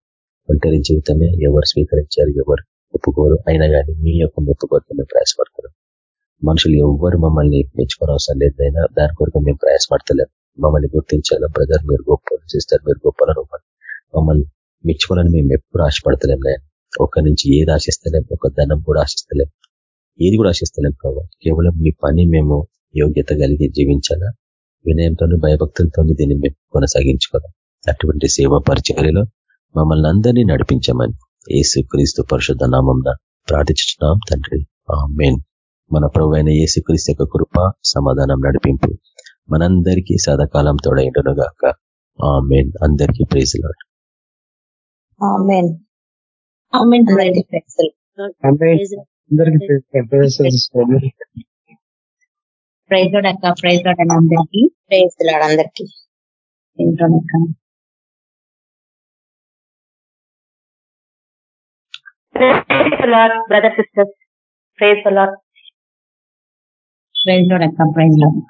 ఒంటరి జీవితమే ఎవరు స్వీకరించారు ఎవరు ఒప్పుకోరు అయినా కానీ మీ యొక్క మెప్పు కొరకు మేము ప్రయాసపడుతున్నాం. మనుషులు ఎవ్వరు మమ్మల్ని మెచ్చుకోనవసరం లేదైనా దాని కొరకు మేము ప్రయాసపడతలేము మమ్మల్ని గుర్తించాలా బ్రదర్ మీరు గొప్ప సిస్టర్ మీరు గొప్పలను మమ్మల్ని మెచ్చుకోవాలని మేము ఎప్పుడు ఆశపడతలేం నేను ఒక నుంచి ఏది ఆశిస్తలేం ఒక ధనం కూడా ఆశిస్తలేం ఏది కూడా ఆశిస్తలేం ప్రభావ కేవలం మీ పని మేము యోగ్యత కలిగి జీవించాలా? వినయంతో భయభక్తులతో దీన్ని మేము కొనసాగించుకోవాలి? అటువంటి సేవా పరిచర్యలో మమ్మల్ని అందరినీ నడిపించమని ఏసు క్రీస్తు పరిశుద్ధ నామం ప్రార్థించున్నాం తండ్రి. ఆ మన ప్రభు అయిన ఏసుక్రీస్తు యొక్క కృప సమాధానం నడిపింపు మనందరికీ సదాకాలం తోడైండునుగాక. ఆ మెయిన్ అందరికీ ప్రేసులాడు ప్రైజ్ లోడ్. అక్క. ప్రైజ్ లోడ్ అని అందరికీ. ప్రేజ్ లాడ్ అందరికీ. ఏంటోనక్క? Brother sisters praise Lord. Praise Lord అక్క. Praise Lord.